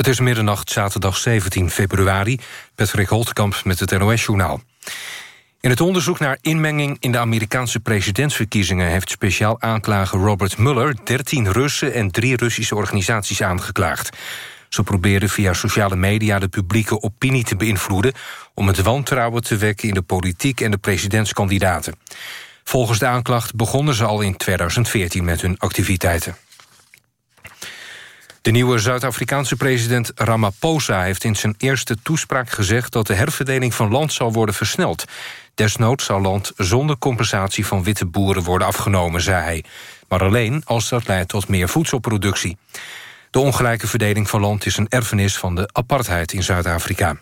Het is middernacht zaterdag 17 februari. Patrick Holtkamp met het NOS-journaal. In het onderzoek naar inmenging in de Amerikaanse presidentsverkiezingen... heeft speciaal aanklager Robert Mueller 13 Russen en drie Russische organisaties aangeklaagd. Ze probeerden via sociale media de publieke opinie te beïnvloeden... om het wantrouwen te wekken in de politiek en de presidentskandidaten. Volgens de aanklacht begonnen ze al in 2014 met hun activiteiten. De nieuwe Zuid-Afrikaanse president Ramaphosa heeft in zijn eerste toespraak gezegd dat de herverdeling van land zal worden versneld. Desnoods zal land zonder compensatie van witte boeren worden afgenomen, zei hij. Maar alleen als dat leidt tot meer voedselproductie. De ongelijke verdeling van land is een erfenis van de apartheid in Zuid-Afrika.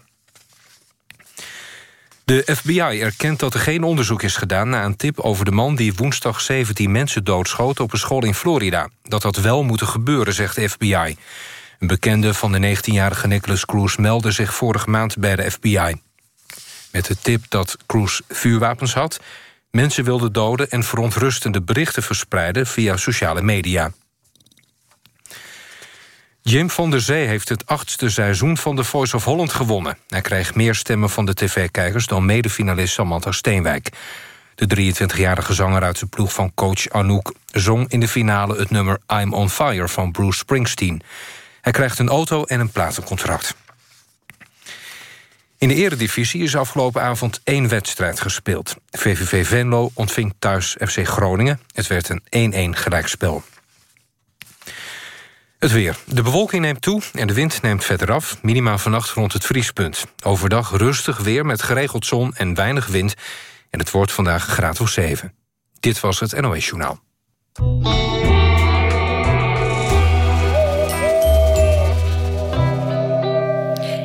De FBI erkent dat er geen onderzoek is gedaan... na een tip over de man die woensdag 17 mensen doodschoot... op een school in Florida. Dat had wel moeten gebeuren, zegt de FBI. Een bekende van de 19-jarige Nicholas Cruz meldde zich vorige maand bij de FBI. Met de tip dat Cruz vuurwapens had... mensen wilden doden en verontrustende berichten verspreiden... via sociale media. Jim van der Zee heeft het achtste seizoen van The Voice of Holland gewonnen. Hij kreeg meer stemmen van de tv-kijkers dan medefinalist Samantha Steenwijk. De 23-jarige zanger uit de ploeg van coach Anouk... zong in de finale het nummer I'm on Fire van Bruce Springsteen. Hij krijgt een auto en een platencontract. In de eredivisie is afgelopen avond één wedstrijd gespeeld. VVV Venlo ontving thuis FC Groningen. Het werd een 1-1 gelijkspel. Het weer. De bewolking neemt toe en de wind neemt verder af. Minima vannacht rond het vriespunt. Overdag rustig weer met geregeld zon en weinig wind. En het wordt vandaag graad of 7. Dit was het NOS Journaal.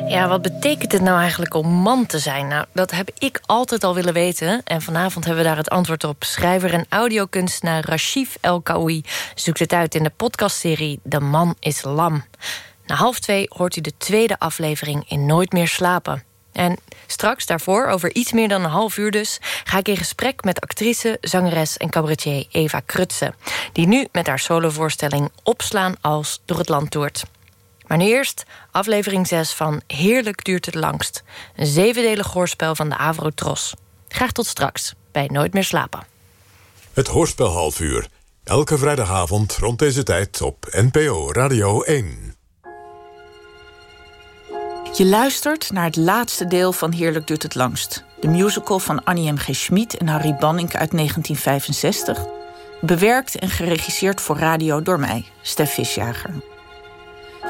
Ja, wat het nou eigenlijk om man te zijn? Nou, dat heb ik altijd al willen weten. En vanavond hebben we daar het antwoord op. Schrijver en audiokunstenaar Rashif El Kaoui zoekt het uit in de podcastserie De Man is Lam. Na half twee hoort u de tweede aflevering in Nooit meer slapen. En straks daarvoor, over iets meer dan een half uur dus... ga ik in gesprek met actrice, zangeres en cabaretier Eva Krutse... die nu met haar solovoorstelling Opslaan als door het land toert. Maar nu eerst aflevering 6 van Heerlijk duurt het langst. Een zevendelig hoorspel van de Avro Tros. Graag tot straks bij Nooit meer slapen. Het hoorspel half uur. Elke vrijdagavond rond deze tijd op NPO Radio 1. Je luistert naar het laatste deel van Heerlijk duurt het langst. De musical van Annie M. G. Schmid en Harry Banning uit 1965. Bewerkt en geregisseerd voor radio door mij, Stef Visjager.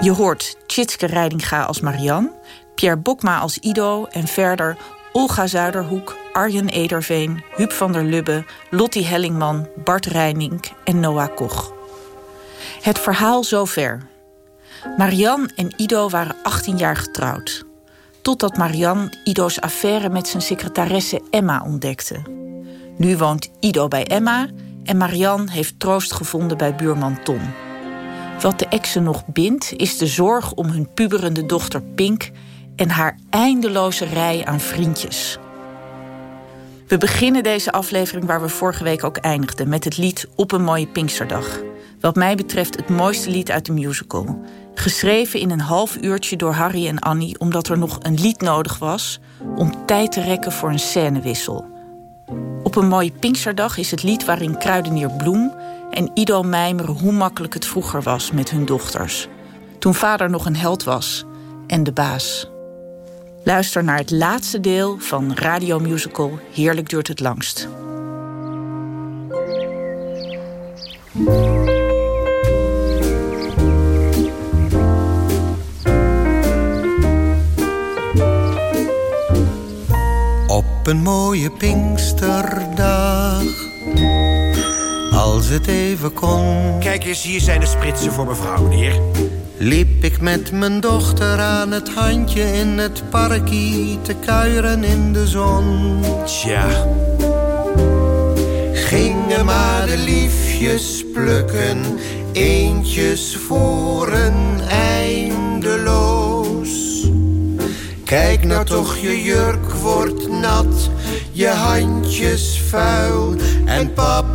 Je hoort Tjitske Reidinga als Marianne, Pierre Bokma als Ido en verder Olga Zuiderhoek, Arjen Ederveen, Huub van der Lubbe, Lottie Hellingman, Bart Reining en Noah Koch. Het verhaal zover. Marianne en Ido waren 18 jaar getrouwd. Totdat Marianne Ido's affaire met zijn secretaresse Emma ontdekte. Nu woont Ido bij Emma en Marianne heeft troost gevonden bij buurman Tom. Wat de exen nog bindt, is de zorg om hun puberende dochter Pink en haar eindeloze rij aan vriendjes. We beginnen deze aflevering waar we vorige week ook eindigden, met het lied Op een mooie Pinksterdag. Wat mij betreft het mooiste lied uit de musical. Geschreven in een half uurtje door Harry en Annie, omdat er nog een lied nodig was om tijd te rekken voor een scènewissel. Op een mooie Pinksterdag is het lied waarin Kruidenier Bloem en Ido mijmeren hoe makkelijk het vroeger was met hun dochters. Toen vader nog een held was en de baas. Luister naar het laatste deel van radiomusical Heerlijk duurt het langst. Op een mooie Pinksterdag als het even kon. Kijk eens, hier zijn de spritsen voor mevrouw, meneer. Liep ik met mijn dochter aan het handje in het parkie te kuieren in de zon. Tja. Gingen maar de liefjes plukken, eentjes voor een eindeloos. Kijk nou toch, je jurk wordt nat, je handjes vuil en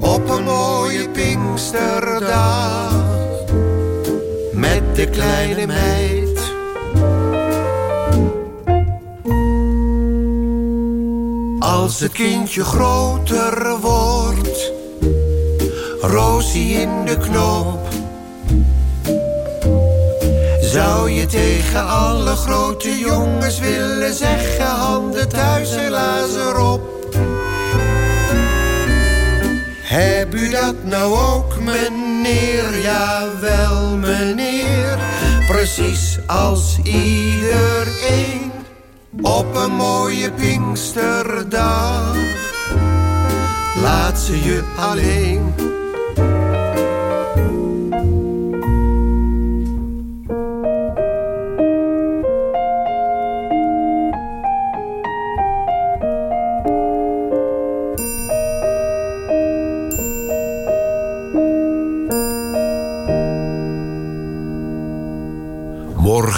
Op een mooie Pinksterdag. Met de kleine meid. Als het kindje groter wordt. Rosie in de knoop zou je tegen alle grote jongens willen zeggen... handen thuis en lazen op. Heb u dat nou ook, meneer? Jawel, meneer. Precies als iedereen op een mooie Pinksterdag. Laat ze je alleen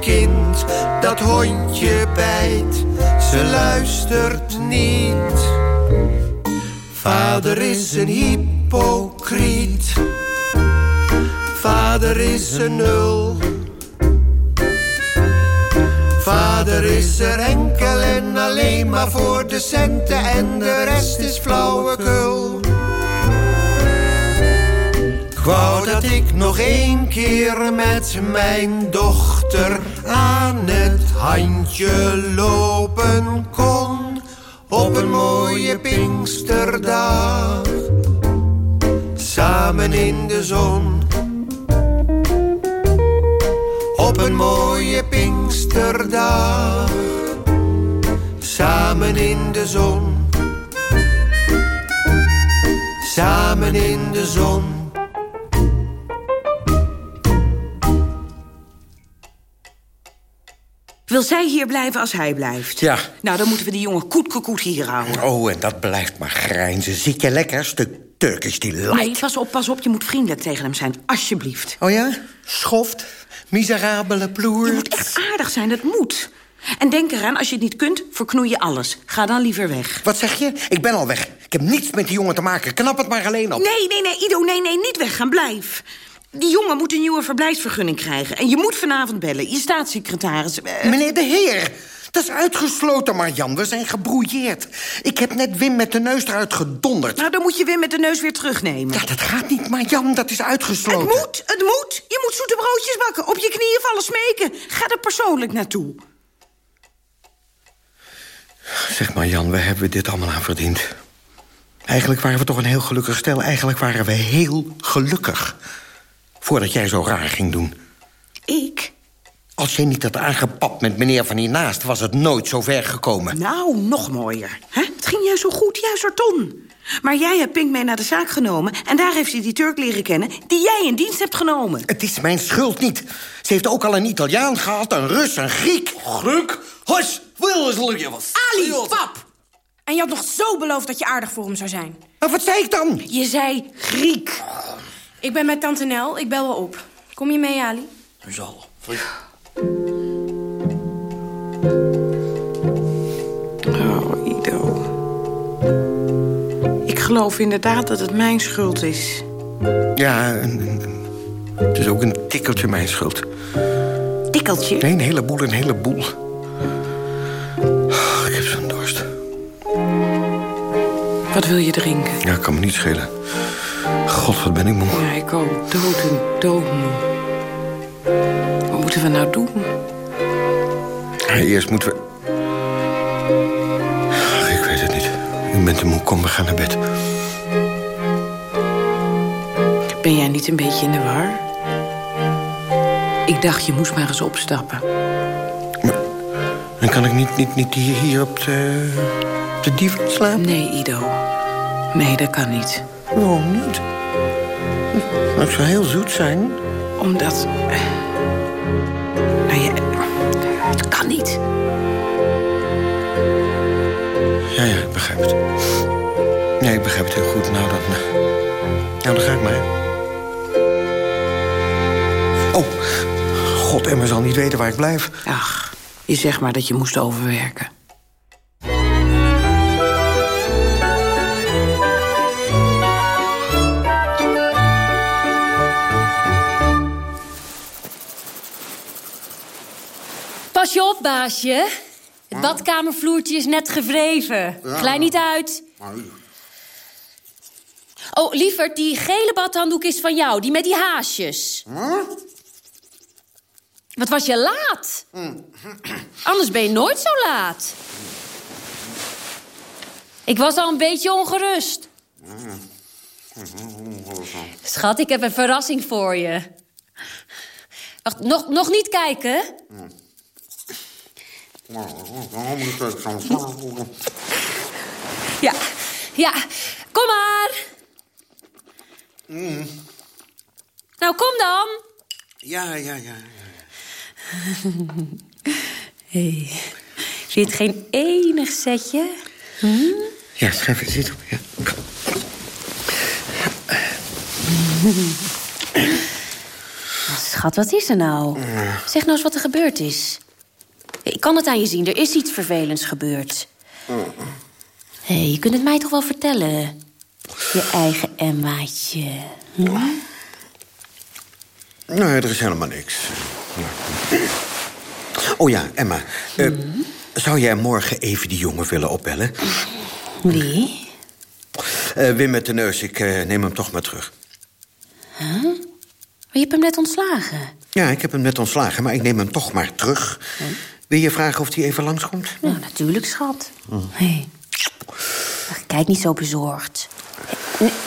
kind, dat hondje bijt, ze luistert niet. Vader is een hypocriet, vader is een nul. Vader is er enkel en alleen maar voor de centen en de rest is flauwekul. Ik dat ik nog één keer met mijn dochter aan het handje lopen kon op een mooie Pinksterdag. Samen in de zon. Op een mooie Pinksterdag. Samen in de zon. Samen in de zon. Wil zij hier blijven als hij blijft? Ja. Nou, dan moeten we die jongen koet hier houden. Oh, en dat blijft maar grijnzen. Zit je lekker, stuk Turkish delight. Nee, pas op, pas op. Je moet vriendelijk tegen hem zijn, alsjeblieft. Oh ja? Schoft? Miserabele ploer? Je moet echt aardig zijn, dat moet. En denk eraan, als je het niet kunt, verknoei je alles. Ga dan liever weg. Wat zeg je? Ik ben al weg. Ik heb niets met die jongen te maken. Knap het maar alleen op. Nee, nee, nee, Ido, nee, nee, niet weggaan. Blijf. Die jongen moet een nieuwe verblijfsvergunning krijgen. En je moet vanavond bellen. Je staatssecretaris... Eh... Meneer de heer, dat is uitgesloten, Marjan. We zijn gebrouilleerd. Ik heb net Wim met de neus eruit gedonderd. Nou, dan moet je Wim met de neus weer terugnemen. Ja, dat gaat niet, Marjan. Dat is uitgesloten. Het moet, het moet. Je moet zoete broodjes bakken. Op je knieën vallen smeken. Ga er persoonlijk naartoe. Zeg maar, Jan, waar hebben we dit allemaal aan verdiend? Eigenlijk waren we toch een heel gelukkig stel. Eigenlijk waren we heel gelukkig. Voordat jij zo raar ging doen. Ik? Als je niet had aangepapt met meneer van hiernaast... was het nooit zo ver gekomen. Nou, nog mooier. Hè? Het ging juist zo goed, juist er Ton. Maar jij hebt Pink mee naar de zaak genomen... en daar heeft ze die Turk leren kennen die jij in dienst hebt genomen. Het is mijn schuld niet. Ze heeft ook al een Italiaan gehad, een Rus, een Griek. Griek? Hos, wil je wat? Ali, pap! En je had nog zo beloofd dat je aardig voor hem zou zijn. Maar wat zei ik dan? Je zei Griek. Ik ben met tante Nel, ik bel wel op. Kom je mee, Ali? Zal. Oh, Ido. Ik geloof inderdaad dat het mijn schuld is. Ja, het is ook een tikkeltje mijn schuld. Tikkeltje? Nee, een heleboel, een heleboel. Oh, ik heb zo'n dorst. Wat wil je drinken? Ja, kan me niet schelen. God, wat ben ik moe. Ja, ik ook. Dood en doodmoe. Wat moeten we nou doen? Eerst moeten we... Ach, ik weet het niet. U bent te moe. Kom, we gaan naar bed. Ben jij niet een beetje in de war? Ik dacht, je moest maar eens opstappen. Dan kan ik niet, niet, niet hier, hier op de, op de divan slapen? Nee, Ido. Nee, dat kan niet. Waarom niet? Ik zou heel zoet zijn. Omdat... Nou ja, het kan niet. Ja, ja, ik begrijp het. Nee, ik begrijp het heel goed. Nou, dan, nou, dan ga ik maar. Oh, god, Emma zal niet weten waar ik blijf. Ach, je zegt maar dat je moest overwerken. Je. Het badkamervloertje is net gewreven. Glij niet uit. Oh, lieverd, die gele badhanddoek is van jou. Die met die haasjes. Wat was je laat? Anders ben je nooit zo laat. Ik was al een beetje ongerust. Schat, ik heb een verrassing voor je. Wacht, nog, nog niet kijken? Ja, ja. Kom maar. Nou, kom dan. Ja, ja, ja. Hey. Vind je het geen enig setje? Hm? Ja, schrijf eens zitten. Ja. Schat, wat is er nou? Zeg nou eens wat er gebeurd is. Ik kan het aan je zien, er is iets vervelends gebeurd. Hé, hey, je kunt het mij toch wel vertellen? Je eigen Emmaatje. Hm? Nee, er is helemaal niks. Oh ja, Emma. eh, Zou jij morgen even die jongen willen opbellen? Wie? Eh, Wim met de neus, ik eh, neem hem toch maar terug. Huh? Maar je hebt hem net ontslagen. Ja, ik heb hem net ontslagen, maar ik neem hem toch maar terug. Wil je vragen of hij even langskomt? Nou, natuurlijk, schat. Hey. Ach, Kijk niet zo bezorgd.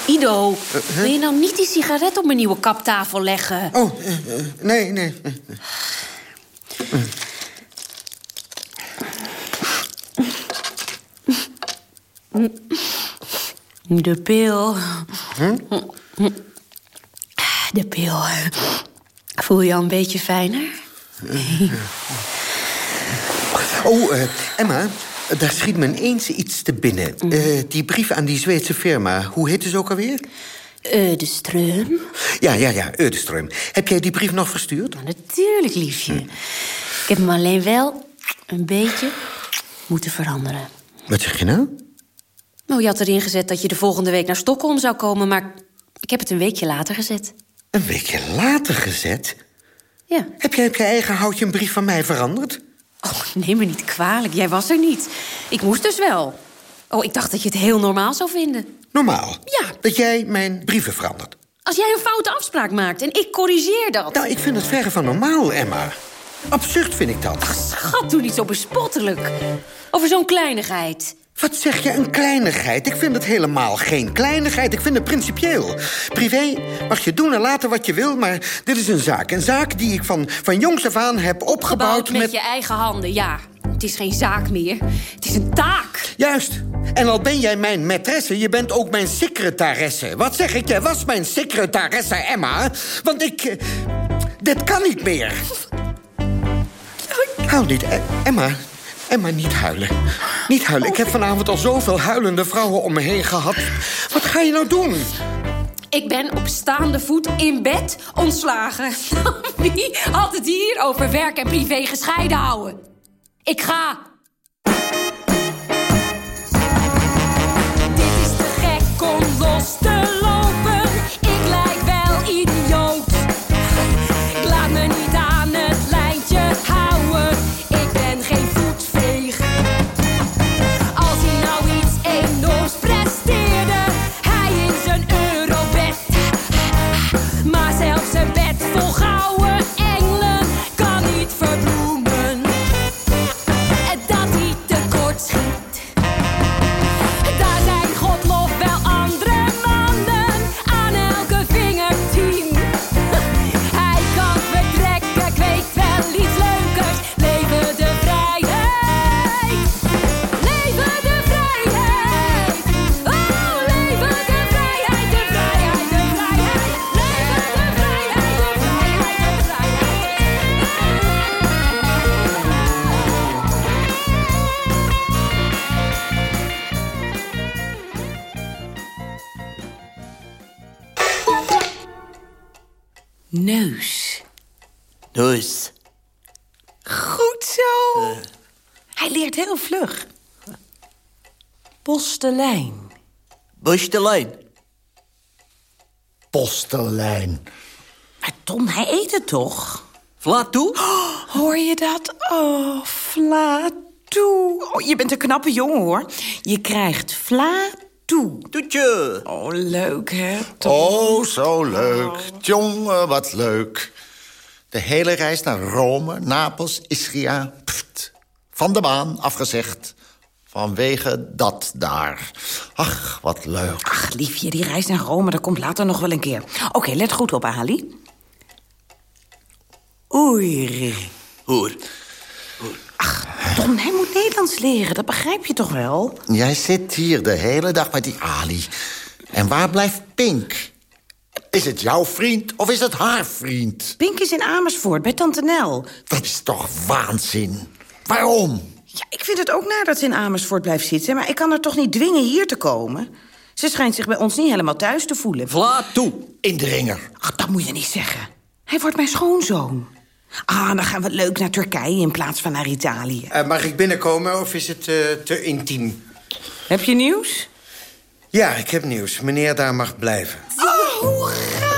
Ido, wil je nou niet die sigaret op mijn nieuwe kaptafel leggen? Oh, eh, eh, nee, nee. De pil. De pil. Voel je al een beetje fijner? Oh, eh, Emma, daar schiet me ineens iets te binnen. Eh, die brief aan die Zweedse firma, hoe heet ze ook alweer? De streum? Ja, ja, ja, Ödeström. Heb jij die brief nog verstuurd? Natuurlijk, liefje. Ik heb hem alleen wel een beetje moeten veranderen. Wat zeg je nou? Nou, je had erin gezet dat je de volgende week naar Stockholm zou komen... maar ik heb het een weekje later gezet. Een weekje later gezet? Ja. Heb jij op je eigen houtje een brief van mij veranderd? Oh, neem me niet kwalijk. Jij was er niet. Ik moest dus wel. Oh, ik dacht dat je het heel normaal zou vinden. Normaal? Ja. Dat jij mijn brieven verandert? Als jij een foute afspraak maakt en ik corrigeer dat. Nou, ik vind het verre van normaal, Emma. Absurd vind ik dat. Schat, doe niet zo bespottelijk. Over zo'n kleinigheid. Wat zeg je, een kleinigheid? Ik vind het helemaal geen kleinigheid. Ik vind het principieel. Privé mag je doen en laten wat je wil, maar dit is een zaak. Een zaak die ik van, van jongs af aan heb opgebouwd Gebouwd met, met... je eigen handen, ja. Het is geen zaak meer. Het is een taak. Juist. En al ben jij mijn maîtresse, je bent ook mijn secretaresse. Wat zeg ik? Jij was mijn secretaresse, Emma. Want ik... eh, dit kan niet meer. Huil niet, E- Emma. Emma, niet huilen. Niet huilen. Ik heb vanavond al zoveel huilende vrouwen om me heen gehad. Wat ga je nou doen? Ik ben op staande voet in bed ontslagen. Wie had het hier over werk en privé gescheiden houden? Ik ga. Dit is te gek om los te lopen. Postelijn. Postelijn. Postelijn. Maar Ton, hij eet het toch? Vlaat toe? Hoor je dat? Oh, vla toe. Oh, je bent een knappe jongen, hoor. Je krijgt vla toe. Toetje. Oh, leuk, hè? Ton? Oh, zo leuk. Jongen, wat leuk. De hele reis naar Rome, Napels, Ischia. Pft, van de baan afgezegd. Vanwege dat daar. Ach, wat leuk. Ach, liefje, die reis naar Rome, dat komt later nog wel een keer. Oké, let goed op, Ali. Oei. Hoor. Ton, hij moet Nederlands leren, dat begrijp je toch wel? Jij zit hier de hele dag met die Ali. En waar blijft Pink? Is het jouw vriend of is het haar vriend? Pink is in Amersfoort, bij Tante Nel. Dat is toch waanzin? Waarom? Ja, ik vind het ook naar dat ze in Amersfoort blijft zitten... maar ik kan haar toch niet dwingen hier te komen? Ze schijnt zich bij ons niet helemaal thuis te voelen. Vlaat toe. Indringer. Ach, dat moet je niet zeggen. Hij wordt mijn schoonzoon. Ah, dan gaan we leuk naar Turkije in plaats van naar Italië. Eh, mag ik binnenkomen of is het eh, te intiem? Heb je nieuws? Ja, ik heb nieuws. Meneer daar mag blijven. Oh, hoera,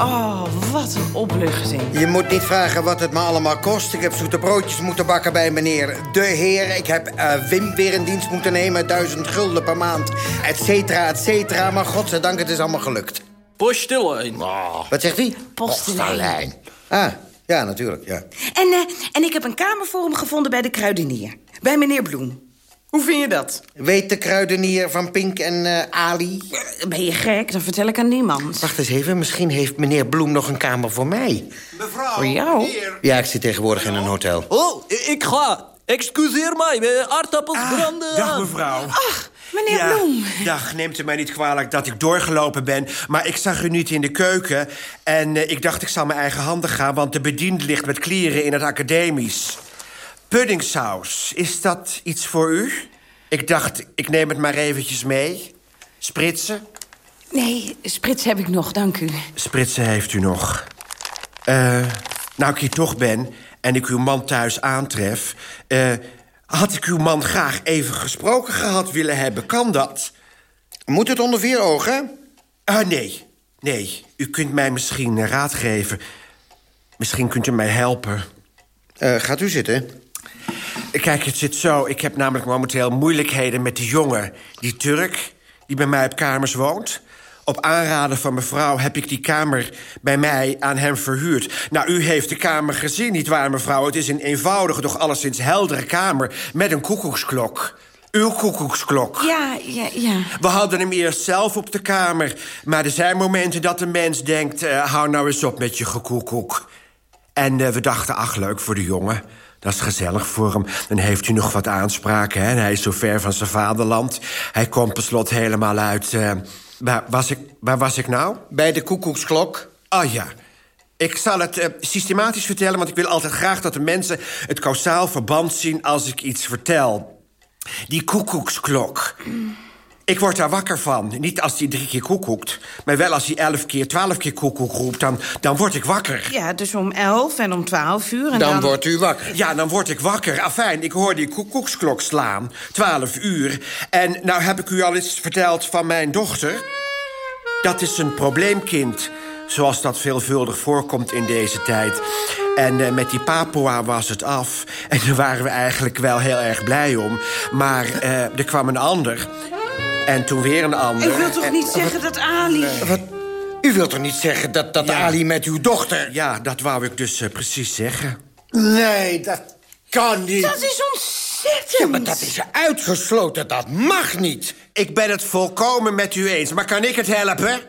Oh, wat een opluchting. Je moet niet vragen wat het me allemaal kost. Ik heb zoete broodjes moeten bakken bij meneer De Heer. Ik heb eh, Wim weer in dienst moeten nemen. Duizend gulden per maand. Et cetera, et cetera. Maar godzijdank, het is allemaal gelukt. Postelijn. Wat zegt hij? Postelijn. Ah, ja, natuurlijk, ja. En, eh, en ik heb een kamer voor hem gevonden bij de kruidenier. Bij meneer Bloem. Hoe vind je dat? Weet de kruidenier van Pink en eh, Ali? Ben je gek? Dan vertel ik aan niemand. Wacht eens even, misschien heeft meneer Bloem nog een kamer voor mij. Mevrouw. Voor jou? Ja, ik zit tegenwoordig in een hotel. Oh, ik ga. Excuseer mij, aardappels branden Dag mevrouw. Ach, meneer Ja, Bloem. dag, neemt u mij niet kwalijk dat ik doorgelopen ben... maar ik zag u niet in de keuken en eh, ik dacht ik zal mijn eigen handen gaan... want de bediende ligt met klieren in het academisch. Puddingsaus, is dat iets voor u? Ik dacht, ik neem het maar eventjes mee. Spritsen? Nee, sprits heb ik nog, dank u. Spritsen heeft u nog. Eh, nou ik hier toch ben en ik uw man thuis aantref... eh, had ik uw man graag even gesproken gehad willen hebben. Kan dat? Moet het onder vier ogen? Ah, nee. Nee, u kunt mij misschien raad geven. Misschien kunt u mij helpen. Eh, gaat u zitten. Kijk, het zit zo. Ik heb namelijk momenteel moeilijkheden met die jongen. Die Turk, die bij mij op kamers woont. Op aanraden van mevrouw heb ik die kamer bij mij aan hem verhuurd. Nou, u heeft de kamer gezien, nietwaar, mevrouw? Het is een eenvoudige, doch alleszins heldere kamer... met een koekoeksklok. Uw koekoeksklok. Ja, ja, ja. We hadden hem eerst zelf op de kamer. Maar er zijn momenten dat een mens denkt... eh, hou nou eens op met je gekoekoek. En eh, we dachten, ach, leuk voor de jongen. Dat is gezellig voor hem. Dan heeft hij nog wat aanspraken. Hè? En hij is zo ver van zijn vaderland. Hij komt per slot helemaal uit... eh, waar, was ik, waar was ik nou? Bij de koekoeksklok. Ah ja. Ik zal het eh, systematisch vertellen... want ik wil altijd graag dat de mensen het kausaal verband zien... als ik iets vertel. Die koekoeksklok. Ik word daar wakker van. Niet als hij drie keer koekoekt. Maar wel als hij elf keer, twaalf keer koekoek roept. Dan, dan word ik wakker. Ja, dus om elf en om twaalf uur. En Dan, dan, wordt u wakker. Ja, dan word ik wakker. Afijn, ik hoor die koekoeksklok slaan. Twaalf uur. En nou heb ik u al eens verteld van mijn dochter. Dat is een probleemkind. Zoals dat veelvuldig voorkomt in deze tijd. En eh, met die Papua was het af. En daar waren we eigenlijk wel heel erg blij om. Maar eh, er kwam een ander. En toen weer een ander. Ik wil toch En- niet zeggen dat Ali... Wat? U wilt toch niet zeggen dat, dat Ja. Ali met uw dochter... Ja, dat wou ik dus eh, precies zeggen. Nee, dat kan niet. Dat is ontzettend. Ja, maar dat is uitgesloten. Dat mag niet. Ik ben het volkomen met u eens, maar kan ik het helpen?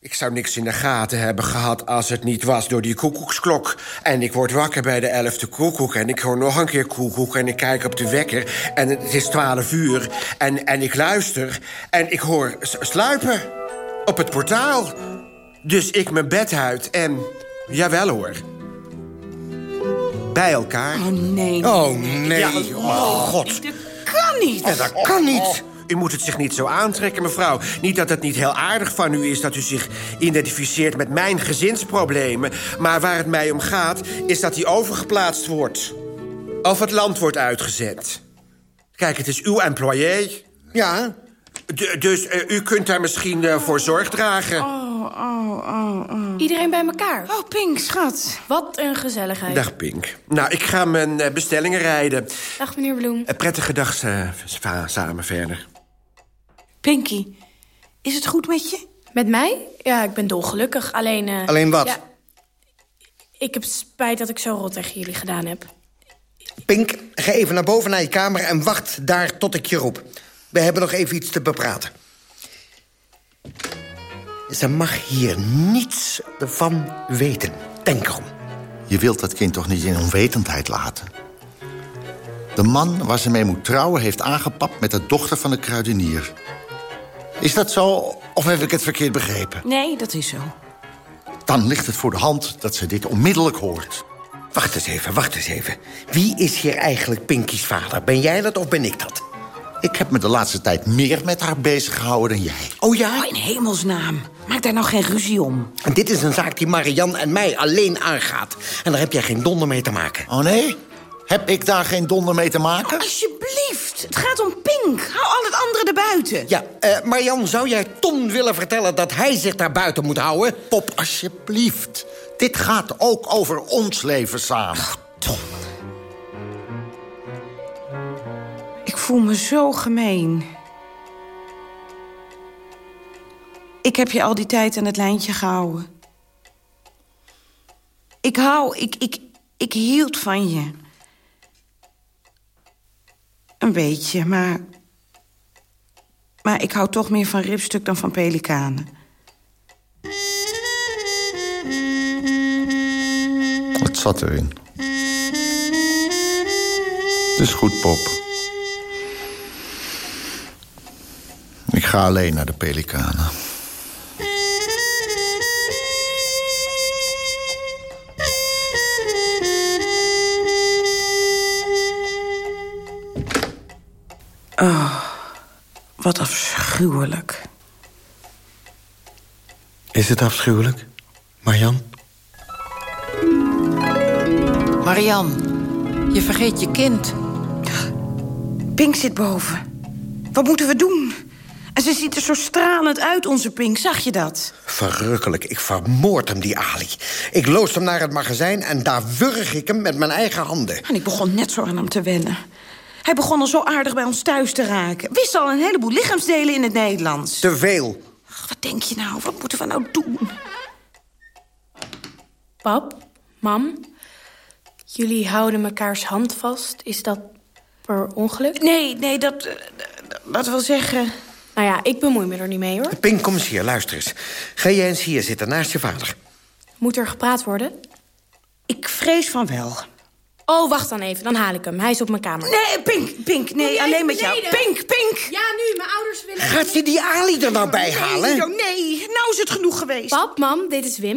Ik zou niks in de gaten hebben gehad als het niet was door die koekoeksklok. En ik word wakker bij de elfde koekoek en ik hoor nog een keer koekoek... en ik kijk op de wekker en het is twaalf uur en, en ik luister... en ik hoor sluipen op het portaal. Dus ik mijn bed uit en... jawel hoor. Bij elkaar. Oh, nee. Oh, nee. Ja, oh, god. Dat kan niet. Dat kan niet. U moet het zich niet zo aantrekken, mevrouw. Niet dat het niet heel aardig van u is dat u zich identificeert met mijn gezinsproblemen. Maar waar het mij om gaat, is dat hij overgeplaatst wordt. Of het land wordt uitgezet. Kijk, het is uw employé. Ja. D- dus eh, u kunt daar misschien eh, voor zorg dragen. Oh, oh, oh, oh. Iedereen bij elkaar. Oh, Pink, schat. Wat een gezelligheid. Dag, Pink. Nou, ik ga mijn eh, bestellingen rijden. Dag, meneer Bloem. Een prettige dag sa- samen verder. Pinky, is het goed met je? Met mij? Ja, ik ben dolgelukkig. Alleen... eh, Alleen wat? Ja, ik heb spijt dat ik zo rot tegen jullie gedaan heb. Pink, ga even naar boven naar je kamer en wacht daar tot ik je roep. We hebben nog even iets te bepraten. Ze mag hier niets van weten. Denk erom. Je wilt dat kind toch niet in onwetendheid laten? De man waar ze mee moet trouwen heeft aangepapt met de dochter van de kruidenier. Is dat zo, of heb ik het verkeerd begrepen? Nee, dat is zo. Dan ligt het voor de hand dat ze dit onmiddellijk hoort. Wacht eens even, wacht eens even. Wie is hier eigenlijk Pinky's vader? Ben jij dat of ben ik dat? Ik heb me de laatste tijd meer met haar bezig gehouden dan jij. Oh ja? Oh, in hemelsnaam. Maak daar nou geen ruzie om. En dit is een zaak die Marian en mij alleen aangaat. En daar heb jij geen donder mee te maken. Oh nee? Heb ik daar geen donder mee te maken? Alsjeblieft, het gaat om Pink. Hou al het andere erbuiten. Ja, eh Marian, zou jij Ton willen vertellen dat hij zich daar buiten moet houden? Pop, alsjeblieft. Dit gaat ook over ons leven samen. Tom. Ik voel me zo gemeen. Ik heb je al die tijd aan het lijntje gehouden. Ik hou, ik, ik, ik hield van je. Een beetje, maar... Maar ik hou toch meer van ripstuk dan van pelikanen. Het zat erin. Het is goed, Pop. Ik ga alleen naar de pelikanen. Afschuwelijk. Is het afschuwelijk, Marian? Marian, je vergeet je kind. Pink zit boven. Wat moeten we doen? En ze ziet er zo stralend uit, onze Pink. Zag je dat? Verrukkelijk, ik vermoord hem, die Ali. Ik loos hem naar het magazijn en daar wurg ik hem met mijn eigen handen. En ik begon net zo aan hem te wennen. Hij begon al zo aardig bij ons thuis te raken. Wist al een heleboel lichaamsdelen in het Nederlands. Te veel. Ach, wat denk je nou? Wat moeten we nou doen? Pap, mam, jullie houden mekaars hand vast. Is dat per ongeluk? Nee, nee, dat... eh, dat wil zeggen... Nou ja, ik bemoei me er niet mee, hoor. Pink, kom eens hier, luister eens. Ga jij eens hier zitten, naast je vader. Moet er gepraat worden? Ik vrees van wel. Oh, wacht dan even, dan haal ik hem. Hij is op mijn kamer. Nee, Pink, Pink, nee, alleen met jou. Pink, Pink! Ja, nu, mijn ouders willen... Gaat ze die Ali er nou bij halen? Nee, nee, nou is het genoeg geweest. Pap, mam, dit is Wim.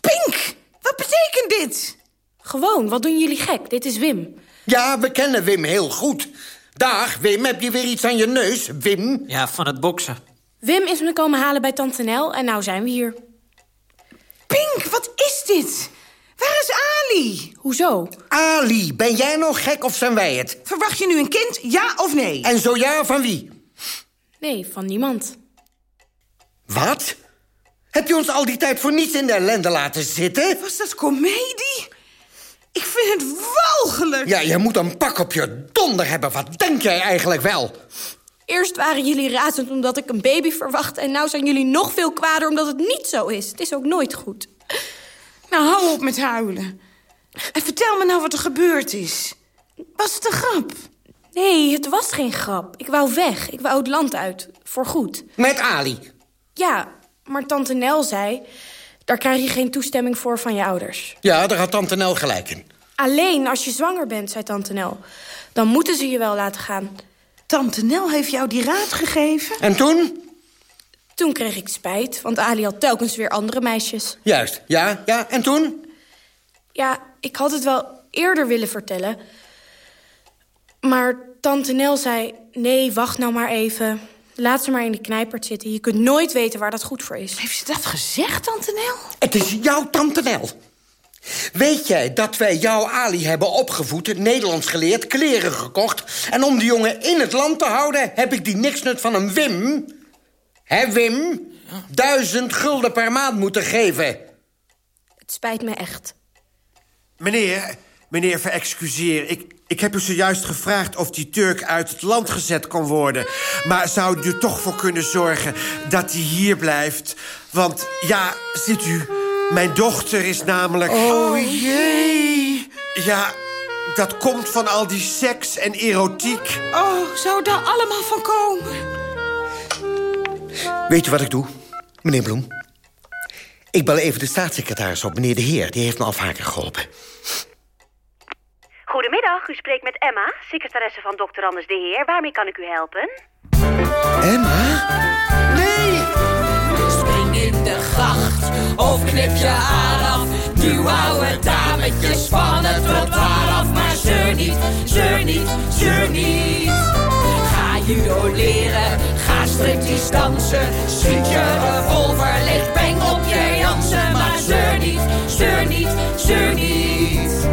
Pink, wat betekent dit? Gewoon, wat doen jullie gek? Dit is Wim. Ja, we kennen Wim heel goed. Dag, Wim, heb je weer iets aan je neus? Wim? Ja, van het boksen. Wim is me komen halen bij Tante Nel en nou zijn we hier. Pink, wat is dit? Waar is Ali? Hoezo? Ali, ben jij nog gek of zijn wij het? Verwacht je nu een kind, ja of nee? En zo ja, van wie? Nee, van niemand. Wat? Heb je ons al die tijd voor niets in de ellende laten zitten? Was dat komedie? Ik vind het walgelijk. Ja, je moet een pak op je donder hebben. Wat denk jij eigenlijk wel? Eerst waren jullie razend omdat ik een baby verwacht... en nou zijn jullie nog veel kwader omdat het niet zo is. Het is ook nooit goed. Nou, hou op met huilen. En vertel me nou wat er gebeurd is. Was het een grap? Nee, het was geen grap. Ik wou weg. Ik wou het land uit. Voorgoed. Met Ali. Ja, maar tante Nel zei... daar krijg je geen toestemming voor van je ouders. Ja, daar had tante Nel gelijk in. Alleen als je zwanger bent, zei tante Nel. Dan moeten ze je wel laten gaan. Tante Nel heeft jou die raad gegeven? En toen? Toen kreeg ik spijt, want Ali had telkens weer andere meisjes. Juist, ja, ja. En toen? Ja, ik had het wel eerder willen vertellen. Maar tante Nel zei... nee, wacht nou maar even. Laat ze maar in de knijpert zitten. Je kunt nooit weten waar dat goed voor is. Heeft ze dat gezegd, tante Nel? Het is jouw tante Nel. Weet jij dat wij jouw Ali hebben opgevoed, Nederlands geleerd, kleren gekocht... en om de jongen in het land te houden heb ik die niksnut van een Wim... hè Wim? Duizend gulden per maand moeten geven. Het spijt me echt. Meneer, meneer, verexcuseer. Ik, ik heb u zojuist gevraagd of die Turk uit het land gezet kon worden. Maar zou u er toch voor kunnen zorgen dat hij hier blijft? Want ja, ziet u, mijn dochter is namelijk... Oh jee. Ja, dat komt van al die seks en erotiek. Oh, zou daar allemaal van komen? Weet je wat ik doe, meneer Bloem? Ik bel even de staatssecretaris op, meneer De Heer. Die heeft me al vaker geholpen. Goedemiddag, u spreekt met Emma, secretaresse van dokter Anders de Heer. Waarmee kan ik u helpen? Emma? Nee! Spring in de gracht of knip je haar af. Duw oude dametjes van het trottoir af. Maar zeur niet, zeur niet, zeur niet. Judo leren, ga striptease dansen. Schiet je revolver, ligt peng op je Jansen. Maar zeur niet, zeur niet, zeur niet.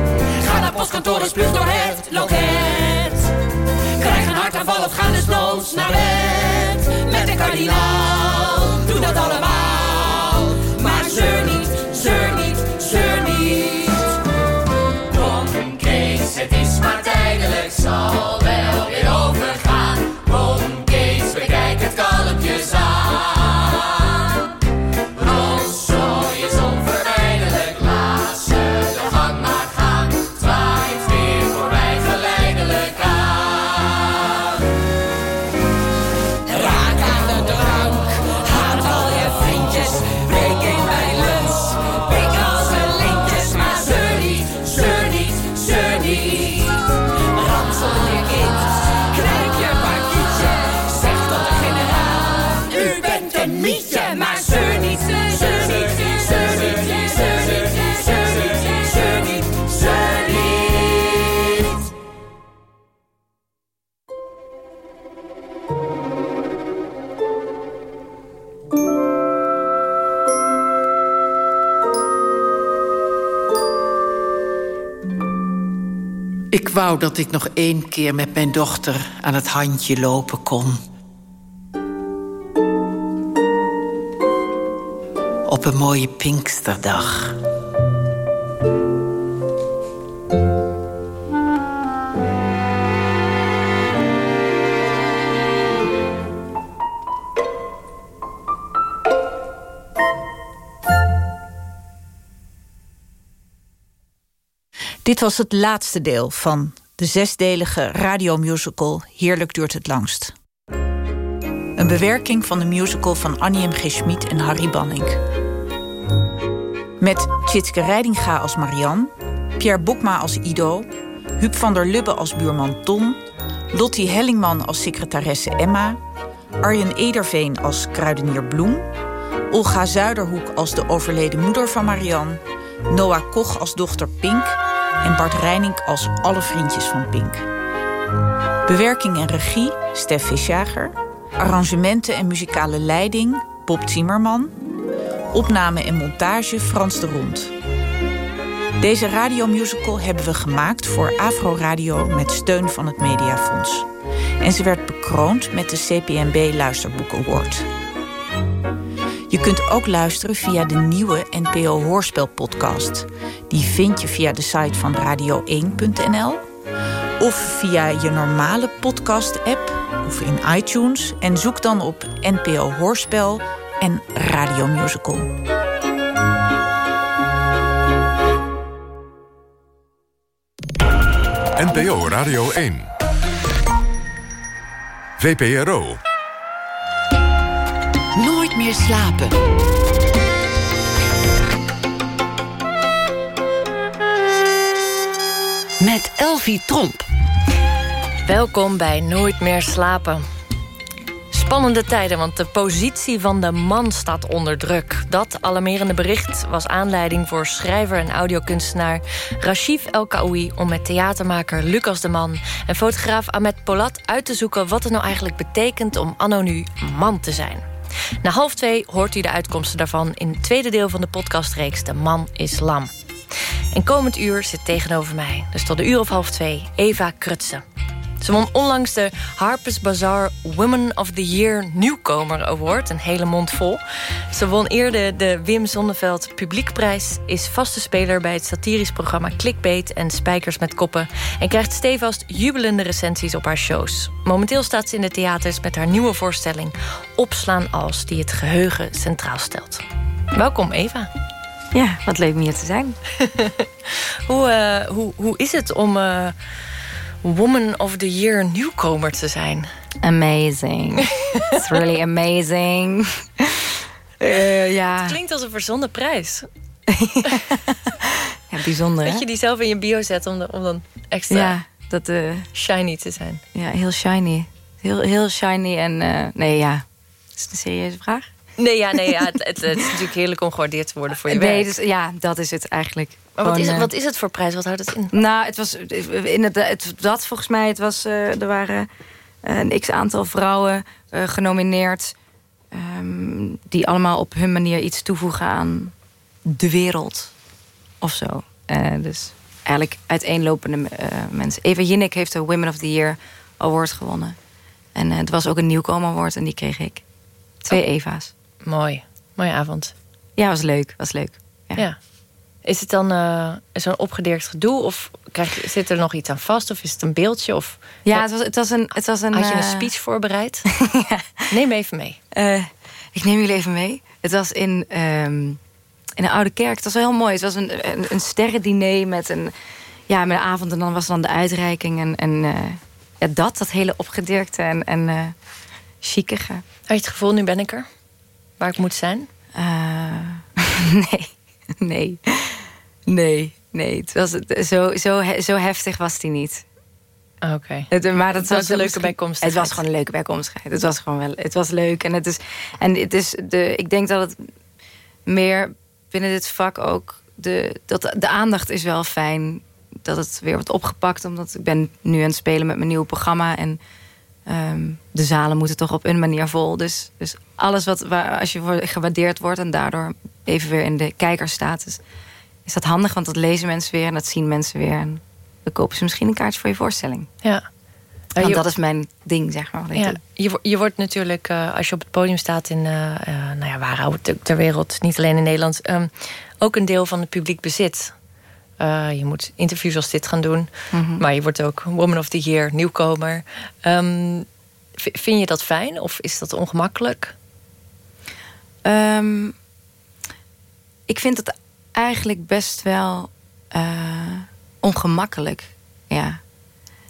Ga naar postkantoor en spuug door het loket. Krijg een hartaanval of ga desnoods naar bed. Met de kardinaal, doe dat allemaal. Maar zeur niet, zeur niet, zeur niet. Kom Kees, het is maar tijdelijk, zal wel Ik wou dat ik nog één keer met mijn dochter aan het handje lopen kon. Op een mooie Pinksterdag. Dit was het laatste deel van de zesdelige radiomusical Heerlijk duurt het langst. Een bewerking van de musical van Annie M. G. Schmid en Harry Banning. Met Tjitske Reidinga als Marianne, Pierre Bokma als Ido, Huub van der Lubbe als buurman Ton, Lottie Hellingman als secretaresse Emma, Arjen Ederveen als kruidenier Bloem, Olga Zuiderhoek als de overleden moeder van Marianne, Noah Koch als dochter Pink en Bart Reining als alle vriendjes van Pink. Bewerking en regie Stef Visjager. Arrangementen en muzikale leiding Bob Zimmerman. Opname en montage Frans de Rond. Deze radiomusical hebben we gemaakt voor Afro Radio met steun van het Mediafonds. En ze werd bekroond met de CPNB Luisterboek Award. Je kunt ook luisteren via de nieuwe NPO Hoorspel podcast. Die vind je via de site van radio1.nl of via je normale podcast-app of in iTunes en zoek dan op NPO Hoorspel en Radiomusical. NPO Radio 1. VPRO. Meer slapen. Met Elvie Tromp. Welkom bij Nooit meer slapen. Spannende tijden, want de positie van de man staat onder druk. Dat alarmerende bericht was aanleiding voor schrijver en audiokunstenaar Rashif El Kaoui om met theatermaker Lucas de Man en fotograaf Ahmed Polat uit te zoeken wat het nou eigenlijk betekent om anno nu man te zijn. Na half twee hoort u de uitkomsten daarvan in het tweede deel van de podcastreeks De Man is Lam. En komend uur zit tegenover mij, dus tot de uur of half twee, Eva Krutsen. Ze won onlangs de Harper's Bazaar Women of the Year Nieuwkomer Award. Een hele mond vol. Ze won eerder de Wim Zonneveld Publiekprijs... is vaste speler bij het satirisch programma Clickbait... en Spijkers met Koppen... en krijgt stevast jubelende recensies op haar shows. Momenteel staat ze in de theaters met haar nieuwe voorstelling... Opslaan als, die het geheugen centraal stelt. Welkom, Eva. Ja, wat leuk om hier te zijn. hoe, uh, hoe, hoe is het om... Uh, Woman of the Year nieuwkomer te zijn. Amazing. It's really amazing. Uh, ja. Het klinkt als een verzonnen prijs. ja, bijzonder. Dat je die zelf in je bio zet om, de, om dan extra ja, dat, uh, shiny te zijn. Ja, heel shiny. Heel, heel shiny en... Uh, nee, ja. Is het een serieuze vraag? Nee, ja, nee, ja, het, het, het, is natuurlijk heerlijk om gewaardeerd te worden voor je nee, werk. Dus, ja, dat is het eigenlijk. Maar wat, is het, wat is het voor prijs? Wat houdt het in? Nou, het was in het, het dat volgens mij. Het was, uh, er waren een x-aantal vrouwen genomineerd... Um, die allemaal op hun manier iets toevoegen aan de wereld. Of zo. Uh, dus eigenlijk uiteenlopende mensen. Eva Jinnik heeft de Women of the Year Award gewonnen. En het was ook een nieuwkomer award en die kreeg ik. Twee oh. Eva's. Mooi. Mooie avond. Ja, was leuk. Was leuk. Ja. ja. Is het dan uh, zo'n opgedirkt gedoe? Of krijg je, zit er nog iets aan vast? Of is het een beeldje? Of, ja, het was, het was een... Het was een Had je een uh... speech voorbereid? ja. Neem even mee. Uh, ik neem jullie even mee. Het was in, um, in een oude kerk. Het was wel heel mooi. Het was een, een, een sterrendiner met een, ja, met een avond. En dan was dan de uitreiking. En, en ja, dat, dat hele opgedirkte en, en chicige. Had je het gevoel, nu ben ik er? Waar ik moet zijn? nee. Nee. Nee. Nee. Het was, zo, zo, zo heftig was die niet. Oké. Okay. Maar dat het was, was een leuke bijkomstigheid. Het was gewoon een leuke bijkomstigheid. Het was gewoon wel. Het was leuk. En het is. En het is de. Ik denk dat het meer binnen dit vak ook. De, dat de aandacht is wel fijn. Dat het weer wordt opgepakt. Omdat ik ben nu aan het spelen met mijn nieuwe programma. En um, de zalen moeten toch op een manier vol. Dus, dus alles wat waar, als je gewaardeerd wordt en daardoor even weer in de kijkerstatus, is dat handig, want dat lezen mensen weer en dat zien mensen weer. En dan kopen ze misschien een kaartje voor je voorstelling. Ja. Want je, dat is mijn ding, zeg maar. Ja, je, je wordt natuurlijk, uh, als je op het podium staat in, uh, uh, nou ja, waar ter wereld, niet alleen in Nederland, um, ook een deel van het publiek bezit. Je moet interviews als dit gaan doen. Mm -hmm. Maar je wordt ook Woman of the Year, nieuwkomer. Um, vind je dat fijn of is dat ongemakkelijk? Um, ik vind het eigenlijk best wel uh, ongemakkelijk. Ja.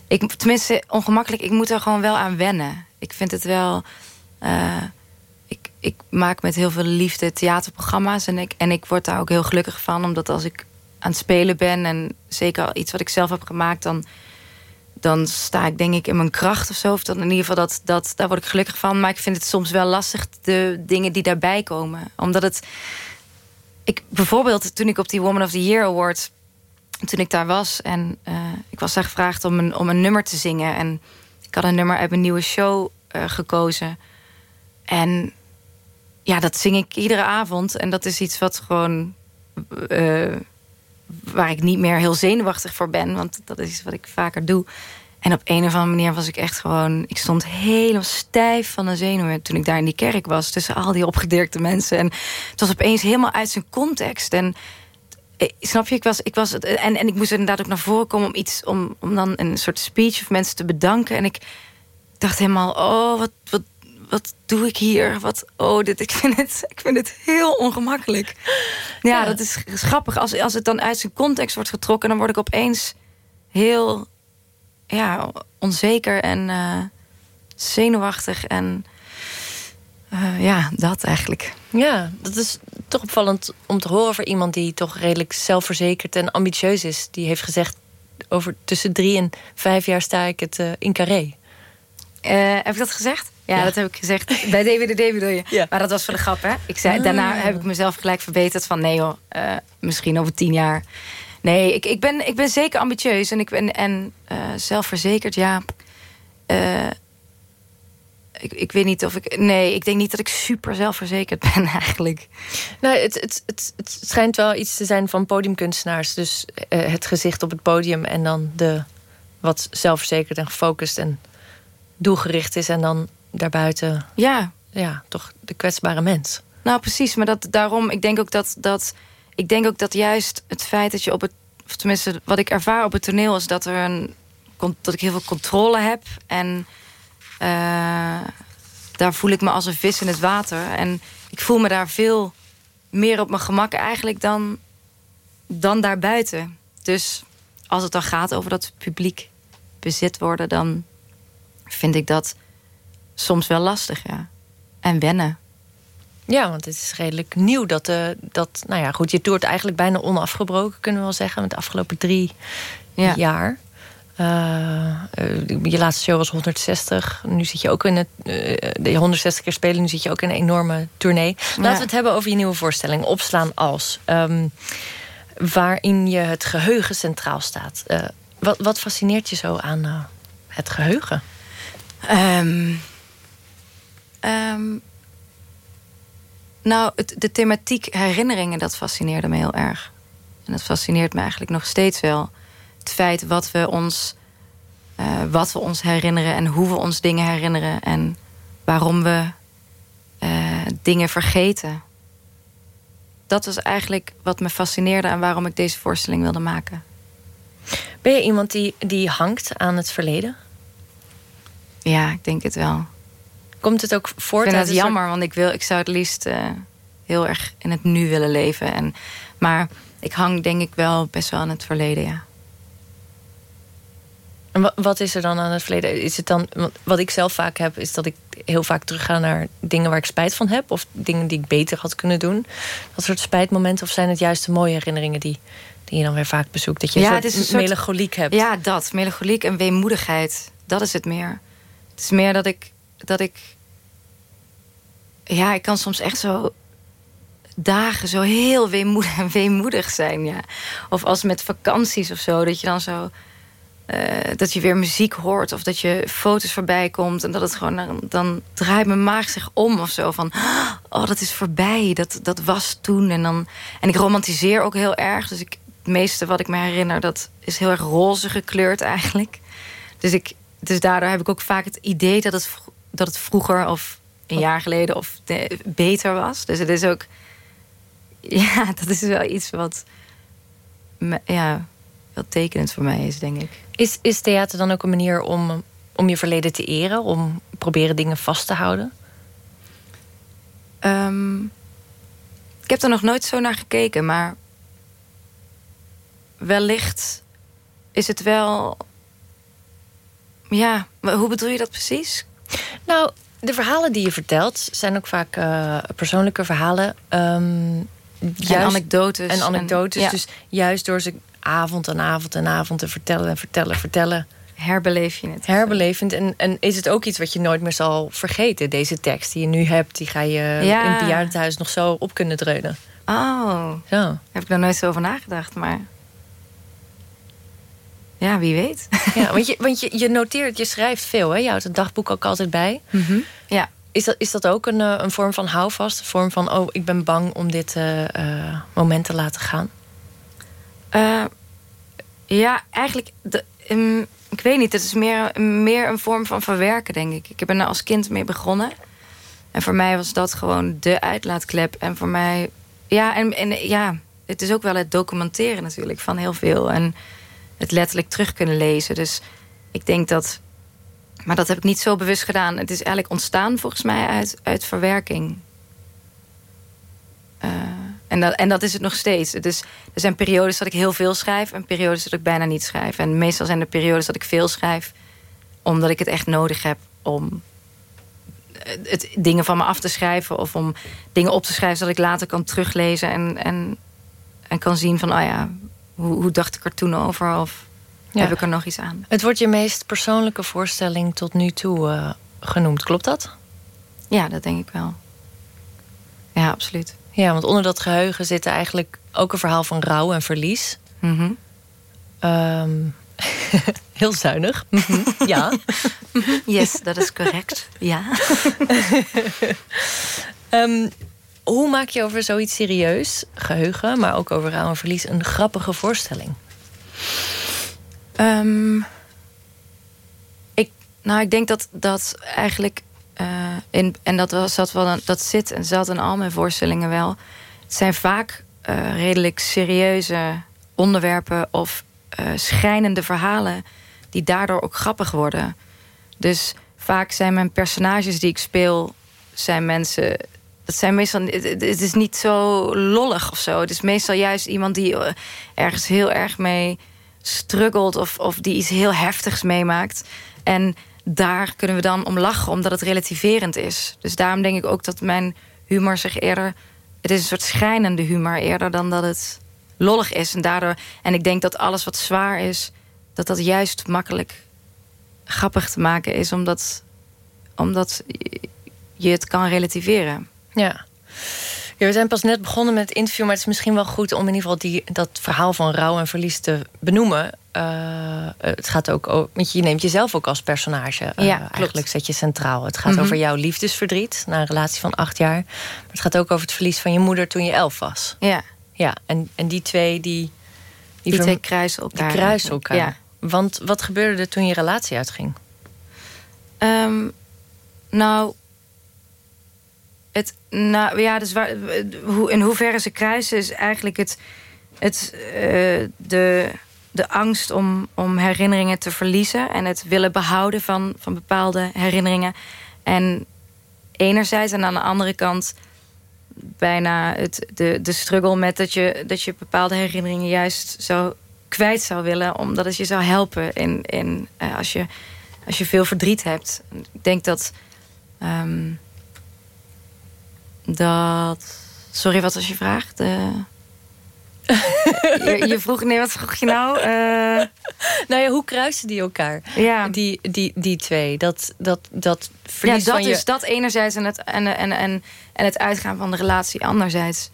Ik, tenminste, ongemakkelijk. Ik moet er gewoon wel aan wennen. Ik vind het wel... Uh, ik, ik maak met heel veel liefde theaterprogramma's. En ik, en ik word daar ook heel gelukkig van. Omdat als ik aan het spelen ben... en zeker iets wat ik zelf heb gemaakt... dan, dan sta ik denk ik in mijn kracht of zo. Of dan in ieder geval, dat, dat, daar word ik gelukkig van. Maar ik vind het soms wel lastig, de dingen die daarbij komen. Omdat het... Ik, bijvoorbeeld toen ik op die Woman of the Year Award... toen ik daar was en uh, ik was daar gevraagd om een, om een nummer te zingen. En ik had een nummer uit mijn nieuwe show uh, gekozen. En ja, dat zing ik iedere avond. En dat is iets wat gewoon... Uh, waar ik niet meer heel zenuwachtig voor ben. Want dat is wat ik vaker doe. En op een of andere manier was ik echt gewoon... Ik stond helemaal stijf van de zenuwen toen ik daar in die kerk was. Tussen al die opgedirkte mensen. En het was opeens helemaal uit zijn context. En snap je, ik was, ik was en, en ik moest inderdaad ook naar voren komen om iets, om, om dan een soort speech of mensen te bedanken. En ik dacht helemaal, oh, wat, wat, wat doe ik hier? Wat, oh, dit, ik, vind het, ik vind het heel ongemakkelijk. Ja, ja. dat is grappig. Als, als het dan uit zijn context wordt getrokken, dan word ik opeens heel ja, onzeker en uh, zenuwachtig. En uh, ja, dat eigenlijk. Ja, dat is toch opvallend om te horen voor iemand die toch redelijk zelfverzekerd en ambitieus is. Die heeft gezegd, over tussen drie en vijf jaar sta ik het uh, in carré. Eh, heb ik dat gezegd? Ja, dat heb ik gezegd. Bij DWDD bedoel je. Maar dat was voor de grap, hè? Ik zei, Ah. Daarna heb ik mezelf gelijk verbeterd van... nee joh, eh, misschien over tien jaar. Nee, ik, ik, ben, ik ben zeker ambitieus en, ik ben, en eh, zelfverzekerd, ja. Ik, ik weet niet of ik... Nee, ik denk niet dat ik super zelfverzekerd ben eigenlijk. Nou, het, het, het, het schijnt wel iets te zijn van podiumkunstenaars. Dus het gezicht op het podium en dan de wat zelfverzekerd en gefocust en doelgericht is. En dan daarbuiten, Ja, ja, toch de kwetsbare mens. Nou, precies. Maar dat, daarom, ik denk ook dat, dat, ik denk ook dat juist het feit dat je op het, of tenminste, wat ik ervaar op het toneel is dat er een, dat ik heel veel controle heb en eh, daar voel ik me als een vis in het water en ik voel me daar veel meer op mijn gemak eigenlijk dan, dan daarbuiten. Dus als het dan gaat over dat publiek bezit worden, dan vind ik dat soms wel lastig, ja. En wennen. Ja, want het is redelijk nieuw dat, eh, dat nou ja, goed, je toert eigenlijk bijna onafgebroken, kunnen we wel zeggen, met de afgelopen drie Ja. jaar. Eh, eh, je laatste show was 160. Nu zit je ook in het. de 160 keer spelen. Nu zit je ook in een enorme tournee. Laten Ja. we het hebben over je nieuwe voorstelling. Opslaan als. ehm, waarin je het geheugen centraal staat. Wat, wat fascineert je zo aan het geheugen? Ehm, nou, het, de thematiek herinneringen, dat fascineerde me heel erg. En dat fascineert me eigenlijk nog steeds wel. Het feit wat we ons, eh, wat we ons herinneren en hoe we ons dingen herinneren en waarom we eh, dingen vergeten. Dat was eigenlijk wat me fascineerde en waarom ik deze voorstelling wilde maken. Ben je iemand die, die hangt aan het verleden? Ja, ik denk het wel. Komt het ook Ik voort vind uit het jammer, want ik, wil, ik zou het liefst eh, heel erg in het nu willen leven. En, maar ik hang denk ik wel best wel aan het verleden, ja. En wa- wat is er dan aan het verleden? Is het dan, wat ik zelf vaak heb, is dat ik heel vaak terugga naar dingen waar ik spijt van heb. Of dingen die ik beter had kunnen doen. Dat soort spijtmomenten. Of zijn het juist de mooie herinneringen die, die je dan weer vaak bezoekt? Dat je ja, het is een soort melancholiek hebt. Ja, dat. Melancholiek en weemoedigheid. Dat is het meer. Het is meer dat ik... Dat ik ja, ik kan soms echt zo dagen zo heel weemoedig, weemoedig zijn. Ja. Of als met vakanties of zo, dat je dan zo... eh, dat je weer muziek hoort of dat je foto's voorbij komt... en dat het gewoon... Dan, dan draait mijn maag zich om of zo van... oh, dat is voorbij, dat, dat was toen. En, dan, en ik romantiseer ook heel erg. Dus ik, het meeste wat ik me herinner, dat is heel erg roze gekleurd eigenlijk. Dus, ik, dus daardoor heb ik ook vaak het idee dat het, dat het vroeger... of een jaar geleden of de- beter was. Dus het is ook... Ja, dat is wel iets wat... ja, wel tekenend voor mij is, denk ik. Is, is theater dan ook een manier om, om je verleden te eren? Om proberen dingen vast te houden? Ehm, ik heb er nog nooit zo naar gekeken, maar wellicht is het wel. Ja, maar hoe bedoel je dat precies? Nou, de verhalen die je vertelt zijn ook vaak eh, persoonlijke verhalen. ehm, anekdotes En anekdotes. en- ja. Dus juist door ze avond en avond en avond te vertellen en vertellen, vertellen. Herbeleef je het. Herbelevend. En, en is het ook iets wat je nooit meer zal vergeten? Deze tekst die je nu hebt, die ga je Ja. in het bejaardentehuis nog zo op kunnen dreunen. Oh, Zo. heb ik nog nooit zo over nagedacht, maar. Ja, wie weet. Ja, want je, want je, je noteert, je schrijft veel, hè? Je houdt het dagboek ook altijd bij. Ja. Is dat, is dat ook een, eh, een vorm van houvast? Een vorm van, oh, ik ben bang om dit eh, eh, moment te laten gaan? Ja, eigenlijk, de, ehm, ik weet niet. Het is meer, meer een vorm van verwerken, denk ik. Ik ben er als kind mee begonnen. En voor mij was dat gewoon de uitlaatklep. En voor mij, ja, en, en ja, het is ook wel het documenteren natuurlijk van heel veel. En het letterlijk terug kunnen lezen. Dus ik denk dat, maar dat heb ik niet zo bewust gedaan. Het is eigenlijk ontstaan volgens mij uit, uit verwerking. Eh, en, dat, en dat is het nog steeds. Dus er zijn periodes dat ik heel veel schrijf en periodes dat ik bijna niet schrijf. En meestal zijn er periodes dat ik veel schrijf, omdat ik het echt nodig heb om eh, het, dingen van me af te schrijven of om dingen op te schrijven zodat ik later kan teruglezen en, en, en kan zien van, oh ja, hoe, hoe dacht ik er toen over? Of Ja. heb ik er nog iets aan. Het wordt je meest persoonlijke voorstelling tot nu toe eh, genoemd, klopt dat? Ja, dat denk ik wel. Ja, absoluut. Ja, want onder dat geheugen zit eigenlijk ook een verhaal van rouw en verlies. Mhm. Ehm, heel zuinig. Mhm, ja. Yes, dat is correct. Ja. Ehm, hoe maak je over zoiets serieus, geheugen, maar ook over verlies, een grappige voorstelling? Ehm, ik, nou, ik denk dat dat eigenlijk. eh, in, en dat, was, zat wel, dat zit en zat in al mijn voorstellingen wel. Het zijn vaak eh, redelijk serieuze onderwerpen of eh, schrijnende verhalen die daardoor ook grappig worden. Dus vaak zijn mijn personages die ik speel, zijn mensen. Dat zijn meestal. Het, het- het is niet zo lollig of zo. Het is meestal juist iemand die eh, ergens heel erg mee struggelt of, of die iets heel heftigs meemaakt. En daar kunnen we dan om lachen, omdat het relativerend is. Dus daarom denk ik ook dat mijn humor zich eerder. Het is een soort schrijnende humor eerder dan dat het lollig is. En, daardoor, en ik denk dat alles wat zwaar is, dat dat juist makkelijk grappig te maken is, omdat, omdat je het kan relativeren. Ja. ja. We zijn pas net begonnen met het interview, maar het is misschien wel goed om in ieder geval die, dat verhaal van rouw en verlies te benoemen. Eh, het gaat ook want je neemt jezelf ook als personage. Eh, Ja, eigenlijk zet je centraal. Het gaat Mhm. over jouw liefdesverdriet na een relatie van acht jaar. Maar het gaat ook over het verlies van je moeder toen je elf was. Ja. Ja, en, en die twee die. Die twee kruisen Die elkaar. kruisen elkaar. Ja. Want wat gebeurde er toen je relatie uitging? Ehm, nou, nou, ja, dus hoe, in hoeverre ze kruisen is eigenlijk het, het, eh, de, de angst om, om herinneringen te verliezen en het willen behouden van, van bepaalde herinneringen. En enerzijds en aan de andere kant bijna het, de, de struggle met dat je, dat je bepaalde herinneringen juist zo kwijt zou willen, omdat het je zou helpen in, in, eh, als, je, als je veel verdriet hebt. Ik denk dat. ehm, dat. Sorry, wat was je vraag? De... je, je vroeg, nee, wat vroeg je nou? Eh, Nou ja, hoe kruisen die elkaar? Ja. Die, die, die twee. Dat, dat, dat ja, verlies dat van je... is dat enerzijds en het, en, en, en, en het uitgaan van de relatie anderzijds.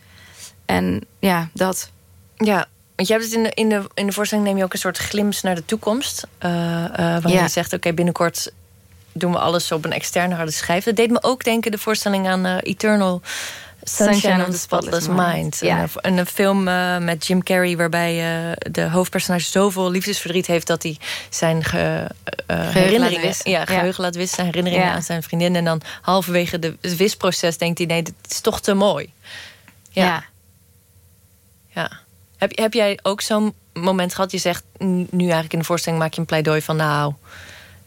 En ja, dat. Ja, want je hebt het in de, in, de, in de voorstelling neem je ook een soort glimps naar de toekomst. eh eh waarin Ja. je zegt, oké, binnenkort doen we alles op een externe harde schijf. Dat deed me ook denken, de voorstelling aan eh, Eternal Sunshine, of the Spotless Mind. Ja. Een, een, film eh, met Jim Carrey waarbij eh, de hoofdpersonage zowel liefdesverdriet heeft... dat hij zijn ge, eh, laat herinneringen, ja, geheugen laat wissen, zijn herinneringen aan zijn vriendin. En dan halverwege de, het wisproces denkt hij, nee, dit is toch te mooi. Ja. Ja. Heb, heb jij ook zo'n moment gehad? Je zegt nu eigenlijk in de voorstelling maak je een pleidooi van... nou,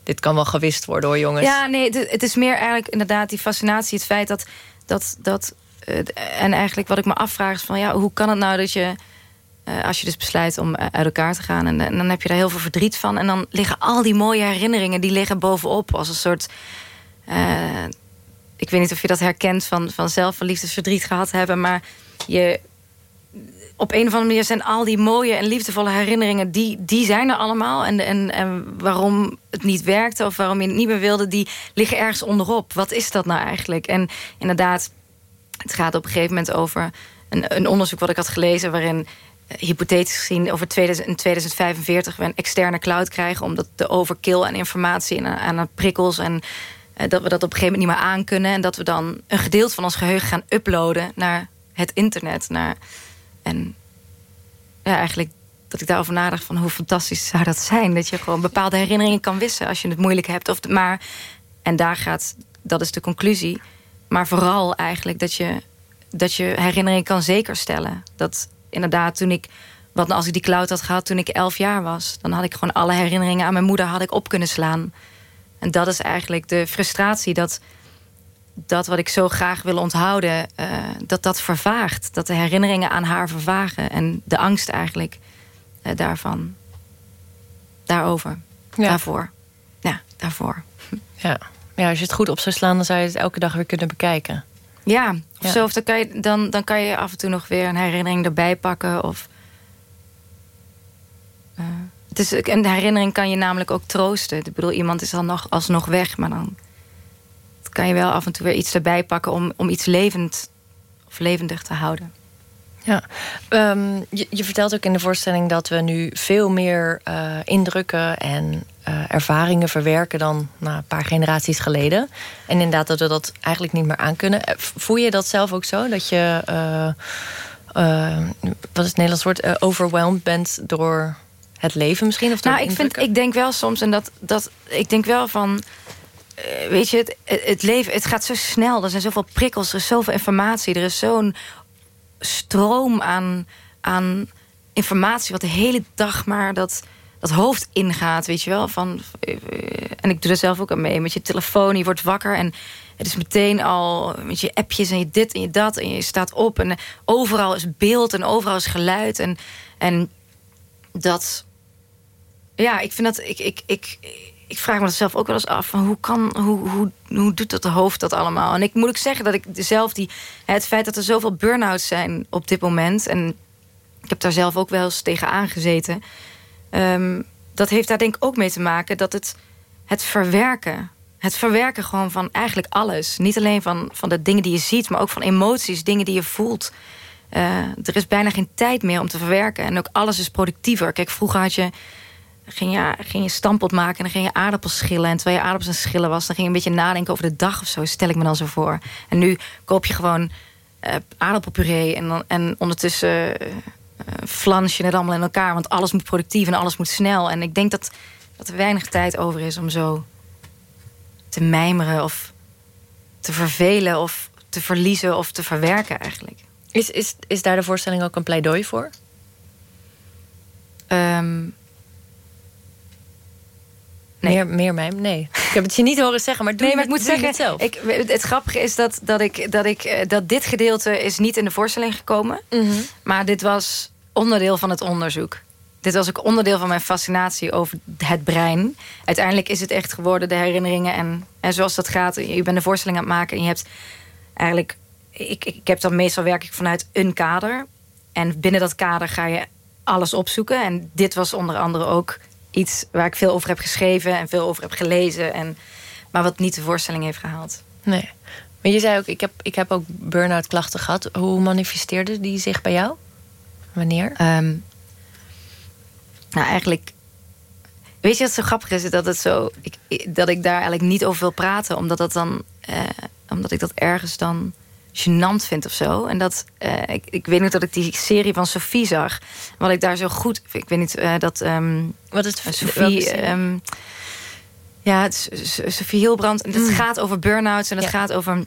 dit kan wel gewist worden hoor, jongens. Ja, nee, het, is meer eigenlijk inderdaad die fascinatie. Het feit dat. dat, dat eh, en eigenlijk wat ik me afvraag is van ja, hoe kan het nou dat je. eh, als je dus besluit om eh, uit elkaar te gaan. En, dan heb je daar heel veel verdriet van. En dan liggen al die mooie herinneringen. die liggen bovenop. Als een soort. ik weet niet of je dat herkent van, van zelf liefdesverdriet gehad hebben. Maar je, op een of andere manier zijn al die mooie en liefdevolle herinneringen... die, die zijn er allemaal. En, en, en waarom het niet werkte of waarom je het niet meer wilde... die liggen ergens onderop. Wat is dat nou eigenlijk? En inderdaad, het gaat op een gegeven moment over... een, een onderzoek wat ik had gelezen... waarin eh, hypothetisch gezien over 2000, in 2045 we een externe cloud krijgen... omdat de overkill aan informatie en aan, aan prikkels... en eh, dat we dat op een gegeven moment niet meer aankunnen... en dat we dan een gedeelte van ons geheugen gaan uploaden naar het internet... Naar, en ja, eigenlijk dat ik daarover nadacht van hoe fantastisch zou dat zijn. Dat je gewoon bepaalde herinneringen kan wissen als je het moeilijk hebt. Of, maar, en daar gaat, dat is de conclusie. Maar vooral eigenlijk dat je, dat je herinneringen kan zekerstellen. Dat inderdaad toen ik, want als ik die cloud had gehad toen ik elf jaar was... dan had ik gewoon alle herinneringen aan mijn moeder had ik op kunnen slaan. En dat is eigenlijk de frustratie dat dat wat ik zo graag wil onthouden, eh, dat dat vervaagt. Dat de herinneringen aan haar vervagen. En de angst eigenlijk eh, daarvan. Daarover. Daarvoor. Ja, daarvoor. Ja. ja, als je het goed op zou slaan... dan zou je het elke dag weer kunnen bekijken. Ja, of Ja. zo. Of dan, kan je, dan, dan kan je af en toe nog weer een herinnering erbij pakken. Of, eh, Het is, en de herinnering kan je namelijk ook troosten. Ik bedoel, iemand is dan nog, alsnog weg, maar dan kan je wel af en toe weer iets erbij pakken om, om iets levend of levendig te houden. Ja, Ehm, je, je vertelt ook in de voorstelling dat we nu veel meer eh, indrukken en eh, ervaringen verwerken dan nou, een paar generaties geleden. En inderdaad dat we dat eigenlijk niet meer aankunnen. Eh, Voel je dat zelf ook zo? Dat je, wat is het Nederlands woord, overwhelmed bent door het leven misschien? Of Nou, ik, vind, ik denk wel soms, en dat, dat ik denk wel van. Eh, weet je, het, het leven, het gaat zo snel. Er zijn zoveel prikkels, er is zoveel informatie. Er is zo'n stroom aan, aan informatie... wat de hele dag maar dat, dat hoofd ingaat, weet je wel. Van, eh, en ik doe er zelf ook aan mee. Met je telefoon, je wordt wakker en het is meteen al... met je appjes en je dit en je dat en je staat op. En overal is beeld en overal is geluid. En, en dat... Ja, ik vind dat... Ik, ik, ik, ik vraag me dat zelf ook wel eens af. Hoe, kan, hoe, hoe, hoe doet dat de hoofd dat allemaal? En ik moet ook zeggen dat ik zelf die... Het feit dat er zoveel burn-outs zijn op dit moment... en ik heb daar zelf ook wel eens tegen aangezeten... ehm, dat heeft daar denk ik ook mee te maken dat het, het verwerken... het verwerken gewoon van eigenlijk alles. Niet alleen van, van de dingen die je ziet... maar ook van emoties, dingen die je voelt... Eh, er is bijna geen tijd meer om te verwerken. En ook alles is productiever. Kijk, vroeger had je ging je, ging je stampot maken en dan ging je aardappels schillen. En terwijl je aardappels aan schillen was, dan ging je een beetje nadenken over de dag of zo. Stel ik me dan zo voor. En nu koop je gewoon eh, aardappelpuree en, dan, en ondertussen eh, flans je het allemaal in elkaar. Want alles moet productief en alles moet snel. En ik denk dat, dat er weinig tijd over is om zo te mijmeren of te vervelen of te verliezen of te verwerken eigenlijk. Is, is, is daar de voorstelling ook een pleidooi voor? Meer, meer mij? Nee. Ik heb het je niet horen zeggen, maar doe nee, maar ik het- moet zeggen, het zelf. ik, het grappige is dat, dat, ik, dat, ik, eh, dat dit gedeelte is niet in de voorstelling gekomen. Mhm. Maar dit was onderdeel van het onderzoek. Dit was ook onderdeel van mijn fascinatie over het brein. Uiteindelijk is het echt geworden de herinneringen. En, en zoals dat gaat, je bent een voorstelling aan het maken... en je hebt eigenlijk... Ik, ik, ik heb dan meestal werk ik vanuit een kader. En binnen dat kader ga je alles opzoeken. En dit was onder andere ook iets waar ik veel over heb geschreven... en veel over heb gelezen. En, maar wat niet de voorstelling heeft gehaald. Nee. Maar je zei ook, ik heb, ik heb ook burn-out klachten gehad. Hoe manifesteerde die zich bij jou? Wanneer? Ehm, nou, eigenlijk. Weet je wat zo grappig is? Dat, het zo, ik, ik- dat ik daar eigenlijk niet over wil praten, omdat, dat dan, eh, omdat ik dat ergens dan gênant vind of zo. En dat, eh, ik, ik weet niet dat ik die serie van Sophie zag. Wat ik daar zo goed. Ik weet niet eh, dat. ehm, Wat is het? welke Sophie. ehm, ja, het is Sophie Hilbrand. En Het gaat over burn-outs en het gaat over.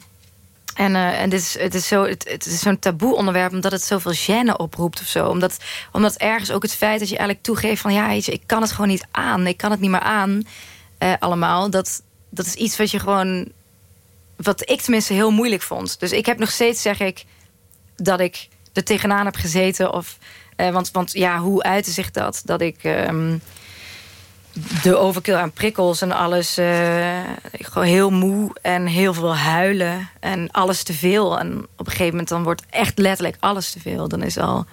En, eh, en dit is, het is, zo, het, het is zo'n taboe onderwerp omdat het zoveel gêne oproept of zo. Omdat, omdat ergens ook het feit dat je eigenlijk toegeeft van ja, je, ik kan het gewoon niet aan. Ik kan het niet meer aan eh, allemaal. Dat, dat is iets wat je gewoon. Wat ik tenminste heel moeilijk vond. Dus ik heb nog steeds, zeg ik, dat ik er tegenaan heb gezeten. Of, eh, want, want ja, hoe uitte zich dat? Dat ik. ehm, de overkill aan prikkels en alles. eh, gewoon heel moe en heel veel huilen. En alles te veel. En op een gegeven moment dan wordt echt letterlijk alles te veel. Dan is al.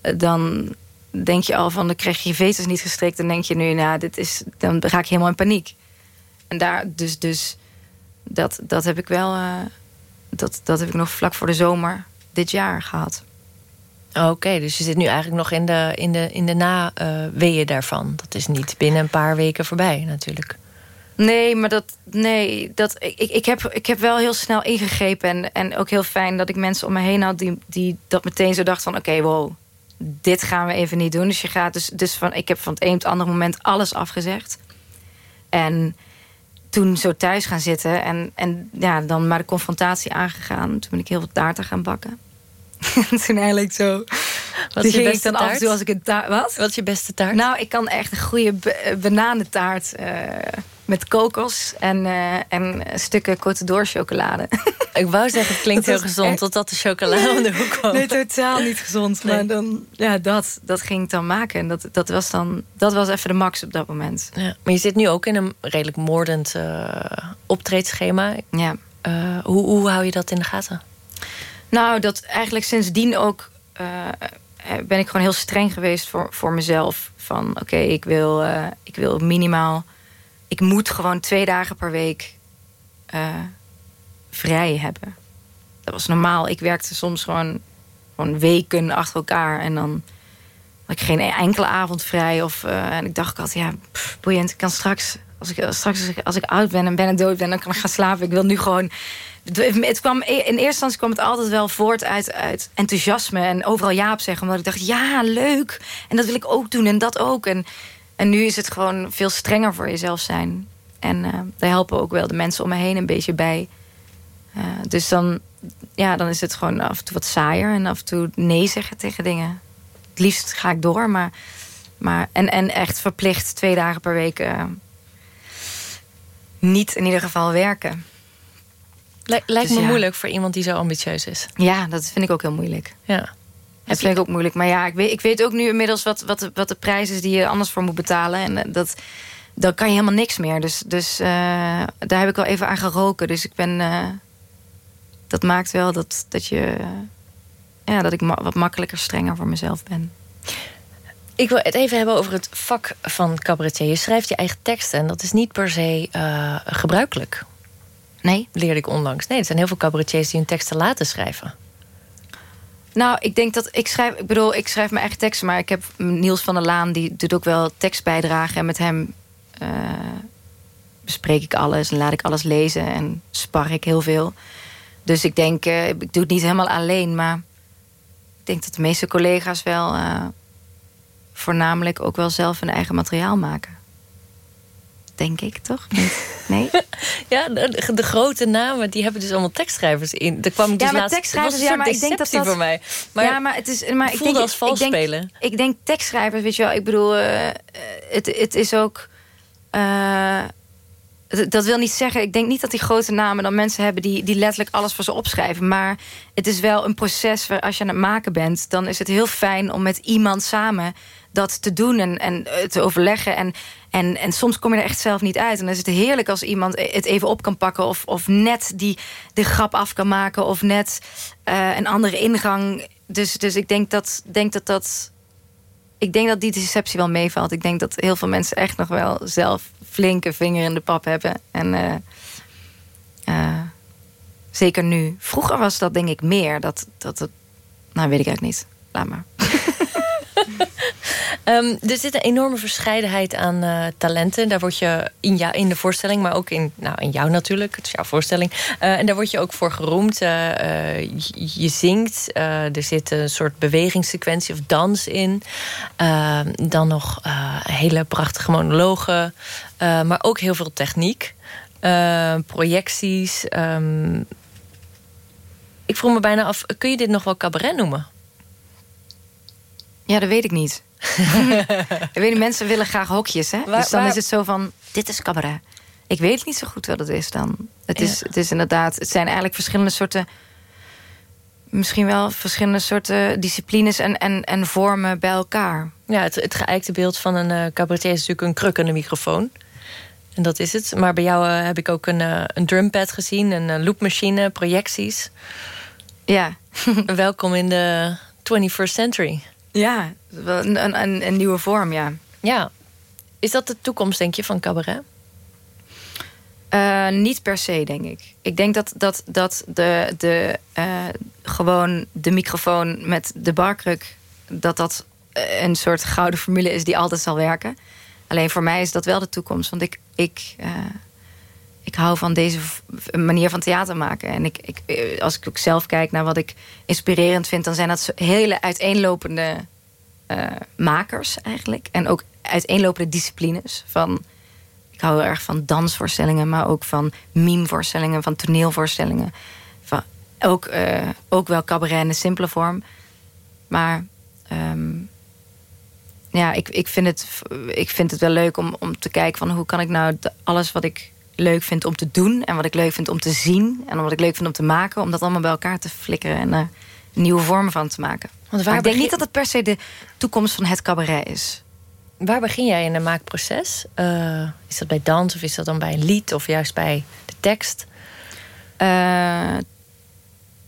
eh, Dan denk je al van, dan krijg je je veters niet gestrikt. Dan denk je nu, nou, dit is. Dan raak ik helemaal in paniek. En daar, dus, dus dat, dat heb ik wel. eh, dat, dat heb ik nog vlak voor de zomer dit jaar gehad. Oké, dus je zit nu eigenlijk nog in de, in de, in de na-weeën daarvan. Dat is niet binnen een paar weken voorbij natuurlijk. Nee, maar dat. Nee, dat, ik, ik, heb, ik heb wel heel snel ingegrepen. En, en ook heel fijn dat ik mensen om me heen had die, die dat meteen zo dachten van oké, wow, dit gaan we even niet doen. Dus je gaat dus, dus van ik heb van het een op het andere moment alles afgezegd. En toen zo thuis gaan zitten en, en ja, dan maar de confrontatie aangegaan. Toen ben ik heel veel taarten gaan bakken. En toen eigenlijk zo. Wat is je beste dan taart? als ik een taart. Wat? Wat is je beste taart? Nou, ik kan echt een goede b- bananentaart eh, met kokos en, eh, en stukken Côte d'Or chocolade. Ik wou zeggen, het klinkt Dat heel gezond echt- totdat de chocolade om de hoek kwam. Nee, totaal niet gezond. Nee. Maar dan, ja, dat, dat ging ik dan maken. En dat, dat was dan, dat was even de max op dat moment. Ja, maar je zit nu ook in een redelijk moordend eh optreedschema. Ja. Eh, hoe, hoe hou je dat in de gaten? Nou, dat eigenlijk sindsdien ook... ben ik gewoon heel streng geweest voor, voor mezelf. Van oké, ik, wil, ik wil minimaal... Ik moet gewoon twee dagen per week eh, vrij hebben. Dat was normaal. Ik werkte soms gewoon, gewoon weken achter elkaar. En dan had ik geen enkele avond vrij. Of, eh, en ik dacht altijd, ja, pff, boeiend. Ik kan straks, als ik, straks als ik, oud ben en ben en dood ben... dan kan ik gaan slapen. Ik wil nu gewoon... Het kwam, in eerste instantie kwam het altijd wel voort uit, uit enthousiasme. En overal ja op zeggen. Omdat ik dacht, ja, leuk. En dat wil ik ook doen en dat ook. En, en nu is het gewoon veel strenger voor jezelf zijn. En eh, daar helpen ook wel de mensen om me heen een beetje bij. Eh, dus dan, ja, dan is het gewoon af en toe wat saaier. En af en toe nee zeggen tegen dingen. Het liefst ga ik door, maar... maar en, en echt verplicht twee dagen per week... eh, niet in ieder geval werken. Lij- lijkt Dus me ja. moeilijk voor iemand die zo ambitieus is. Ja, dat vind ik ook heel moeilijk. Ja. Dat vind ik ook moeilijk. Maar ja, ik weet, ik weet ook nu inmiddels wat, wat, de, wat de prijs is die je anders voor moet betalen. En eh, dat, dan kan je helemaal niks meer. Dus, dus eh, daar heb ik al even aan geroken. Dus ik ben. eh, dat maakt wel dat, dat je. ja, dat ik ma- wat makkelijker strenger voor mezelf ben. Ik wil het even hebben over het vak van cabaretier. Je schrijft je eigen teksten en dat is niet per se gebruikelijk. Nee? Leerde ik onlangs. Nee, er zijn heel veel cabaretiers die hun teksten laten schrijven. Nou, ik denk dat ik schrijf. Ik bedoel, ik schrijf mijn eigen teksten, maar ik heb Niels van der Laan, die doet ook wel tekstbijdragen. En met hem eh, bespreek ik alles en laat ik alles lezen en spar ik heel veel. Dus ik denk, eh, ik doe het niet helemaal alleen, maar ik denk dat de meeste collega's wel eh, voornamelijk ook wel zelf hun eigen materiaal maken. Denk ik toch? Nee? Ja, de, de grote namen, die hebben dus allemaal tekstschrijvers in. Daar kwam ik dus ja, maar laatst... tekstschrijvers, ja, maar ik denk dat dat voor mij. Maar ja, maar het is, maar ik voelde denk als vals ik denk, spelen. Ik denk tekstschrijvers, weet je wel. Ik bedoel, eh, het, het is ook. eh, dat wil niet zeggen, ik denk niet dat die grote namen dan mensen hebben die, die letterlijk alles voor ze opschrijven. Maar het is wel een proces waar als je aan het maken bent, dan is het heel fijn om met iemand samen dat te doen en, en eh, te overleggen. En, en, en soms kom je er echt zelf niet uit. En dan is het heerlijk als iemand het even op kan pakken. Of, of net die, de grap af kan maken. Of net eh, een andere ingang. Dus, dus ik denk dat, denk dat dat. Ik denk dat die deceptie wel meevalt. Ik denk dat heel veel mensen echt nog wel zelf flinke vinger in de pap hebben. En eh, zeker nu. Vroeger was dat denk ik meer. Dat, dat het, nou weet ik eigenlijk niet. Laat maar. Ehm, er zit een enorme verscheidenheid aan eh, talenten. Daar word je in, in de voorstelling, maar ook in, nou, in jou natuurlijk. Het is jouw voorstelling. Eh, en daar word je ook voor geroemd. Eh, je, je zingt. er zit een soort bewegingssequentie of dans in. Eh, dan nog hele prachtige monologen. maar ook heel veel techniek. Projecties. ehm. ik vroeg me bijna af, kun je dit nog wel cabaret noemen? Ja, dat weet ik niet. ik weet niet, mensen willen graag hokjes, hè? Waar- dus dan waar- is het zo van, dit is cabaret. Ik weet niet zo goed wat het is dan. Het, Ja. is, het is inderdaad, het zijn eigenlijk verschillende soorten... misschien wel verschillende soorten disciplines en, en, en vormen bij elkaar. Ja, het, het geëikte beeld van een eh, cabaretier is natuurlijk een kruk en een microfoon. En dat is het. Maar bij jou eh, heb ik ook een, eh, een drumpad gezien, een loopmachine, projecties. Ja. Welkom in de 21st century. Ja, een, een, nieuwe vorm, ja. Ja. Is dat de toekomst, denk je, van cabaret? Eh, niet per se, denk ik. Ik denk dat, dat, dat de, de, eh, gewoon de microfoon met de barkruk... dat dat eh, een soort gouden formule is die altijd zal werken. Alleen voor mij is dat wel de toekomst. Want ik, ik, ik hou van deze manier van theater maken. En ik, ik, als ik ook zelf kijk naar wat ik inspirerend vind... dan zijn dat hele uiteenlopende makers eigenlijk. En ook uiteenlopende disciplines van... Ik hou heel erg van dansvoorstellingen, maar ook van memevoorstellingen, van toneelvoorstellingen. Van, ook, eh, ook wel cabaret in een simpele vorm. Maar ehm, ja, ik, ik, vind het, ik vind het wel leuk om, om te kijken van hoe kan ik nou alles wat ik leuk vind om te doen en wat ik leuk vind om te zien en wat ik leuk vind om te maken, om dat allemaal bij elkaar te flikkeren en er nieuwe vormen van te maken. waar maar ik denk niet dat het per se de toekomst van het cabaret is. Waar begin jij in een maakproces? Eh, is dat bij dans of is dat dan bij een lied of juist bij de tekst? Eh,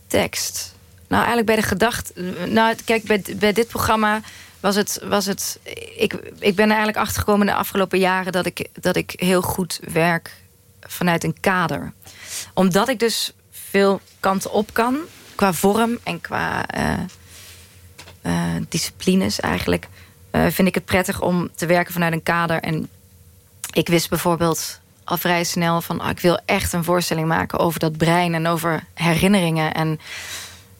tekst. Nou, eigenlijk bij de gedachte... Nou, kijk, bij, bij dit programma was het... Was het ik, ik ben er eigenlijk achter gekomen de afgelopen jaren... Dat ik, dat ik heel goed werk vanuit een kader. Omdat ik dus veel kanten op kan... qua vorm en qua uh, uh, disciplines eigenlijk... Uh, vind ik het prettig om te werken vanuit een kader. En ik wist bijvoorbeeld al vrij snel van... Oh, ik wil echt een voorstelling maken over dat brein... en over herinneringen en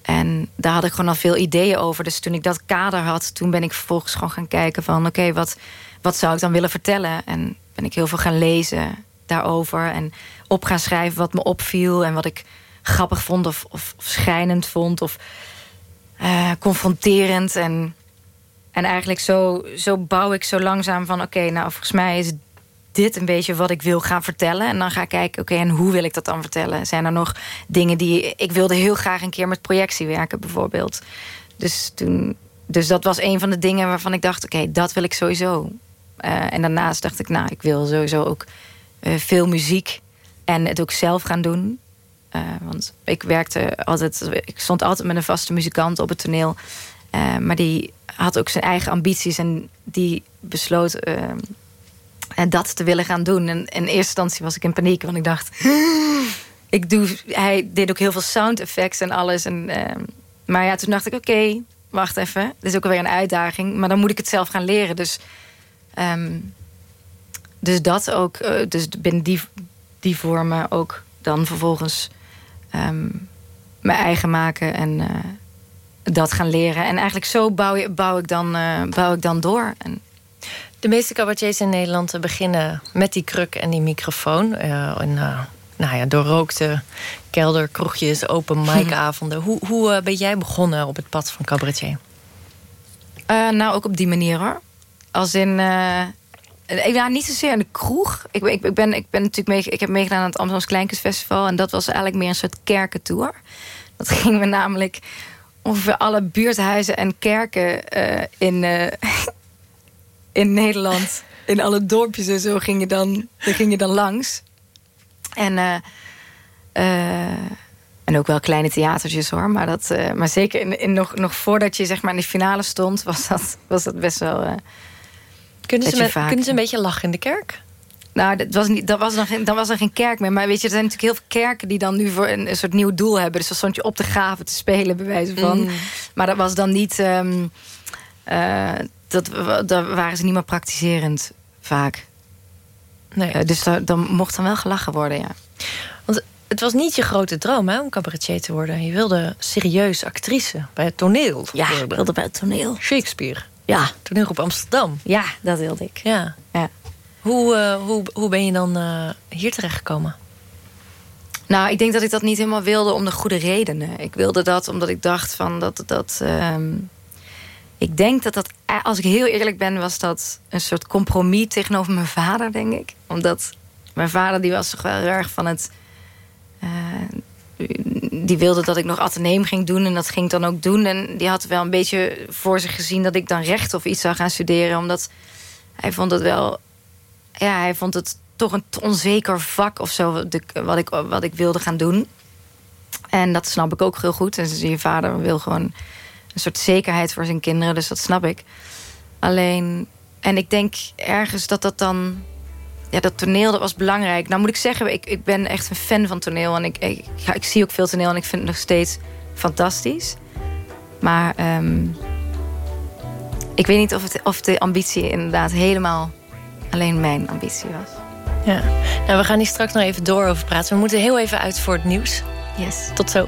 en daar had ik gewoon al veel ideeën over. Dus toen ik dat kader had, toen ben ik vervolgens gewoon gaan kijken van... oké, wat, wat zou ik dan willen vertellen? En ben ik heel veel gaan lezen daarover. En op gaan schrijven wat me opviel en wat ik grappig vond of, of, schrijnend vond. Of uh, confronterend. En, en eigenlijk zo, zo bouw ik zo langzaam van... oké, nou volgens mij is dit een beetje wat ik wil gaan vertellen. En dan ga ik kijken, oké, en hoe wil ik dat dan vertellen? Zijn er nog dingen die... Ik wilde heel graag een keer met projectie werken, bijvoorbeeld. Dus, toen, dus dat was een van de dingen waarvan ik dacht... oké, dat wil ik sowieso. Uh, en daarnaast dacht ik, nou, ik wil sowieso ook uh, veel muziek... en het ook zelf gaan doen. Uh, want ik werkte altijd... Ik stond altijd met een vaste muzikant op het toneel. maar die had ook zijn eigen ambities... en die besloot en dat te willen gaan doen. En in eerste instantie was ik in paniek, want ik dacht... ik doe, hij deed ook heel veel sound effects en alles. En, uh, maar ja, toen dacht ik, oké, wacht even. Dit is ook weer een uitdaging. Maar dan moet ik het zelf gaan leren. Dus, um, dus dat ook. Uh, dus binnen die, die vormen ook dan vervolgens... Um, mijn eigen maken en uh, dat gaan leren. En eigenlijk zo bouw, je, bouw, ik, dan, uh, bouw ik dan door. En, de meeste cabaretiers in Nederland beginnen met die kruk en die microfoon. En, nou ja, doorrookte kelderkroegjes, open mic-avonden. hoe hoe ben jij begonnen op het pad van cabaretier? nou, ook op die manier hoor. Als in... ja, niet zozeer in de kroeg. Ik, ik, ik, ben, ik, ben natuurlijk mee, ik heb meegedaan aan het Amsterdamse Kleinkunstfestival. En dat was eigenlijk meer een soort kerkentour. Dat gingen we namelijk ongeveer alle buurthuizen en kerken in, in Nederland. In alle dorpjes en zo ging je dan, ging je dan langs. En, uh, en ook wel kleine theatertjes hoor. Maar, dat, maar zeker in, in nog, nog voordat je zeg maar in de finale stond... was dat, was dat best wel... kunnen, ze met, vaak, kunnen ze een beetje lachen in de kerk? Nou, dat was, niet, dat was dan, geen, dan was er geen kerk meer. Maar weet je, er zijn natuurlijk heel veel kerken die dan nu voor een, een soort nieuw doel hebben. Dus dan stond je op de graven te spelen, bij wijze van. Mm. Maar dat was dan niet... Um, dat, daar waren ze niet meer praktiserend vaak. Nee. Uh, dus daar, dan mocht dan wel gelachen worden, ja. Want het was niet je grote droom hè, om cabaretier te worden. Je wilde serieus actrice bij het toneel. Ja, ik wilde bij het toneel. Shakespeare. Ja. Toneelgroep Amsterdam. Ja, dat wilde ik. Ja. ja. Hoe, uh, hoe, hoe ben je dan uh, hier terechtgekomen? Nou, ik denk dat ik dat niet helemaal wilde om de goede redenen. Ik wilde dat omdat ik dacht van dat... dat um, ik denk dat dat, als ik heel eerlijk ben, was dat een soort compromis tegenover mijn vader, denk ik. Omdat mijn vader die was toch wel erg van het. Uh, die wilde dat ik nog ateneem ging doen en dat ging ik dan ook doen. En die had wel een beetje voor zich gezien dat ik dan recht of iets zou gaan studeren. Omdat hij vond het wel. Ja, hij vond het toch een onzeker vak of zo wat ik, wat ik wilde gaan doen. En dat snap ik ook heel goed. En je vader wil gewoon een soort zekerheid voor zijn kinderen. Dus dat snap ik. Alleen, en ik denk ergens dat dat dan... Ja, dat toneel, dat was belangrijk. Nou moet ik zeggen, ik, ik ben echt een fan van toneel. En ik, ik, ik zie ook veel toneel en ik vind het nog steeds fantastisch. Maar um, ik weet niet of, het, of de ambitie inderdaad helemaal alleen mijn ambitie was. Ja, nou we gaan hier straks nog even door over praten. We moeten heel even uit voor het nieuws. Yes. Tot zo.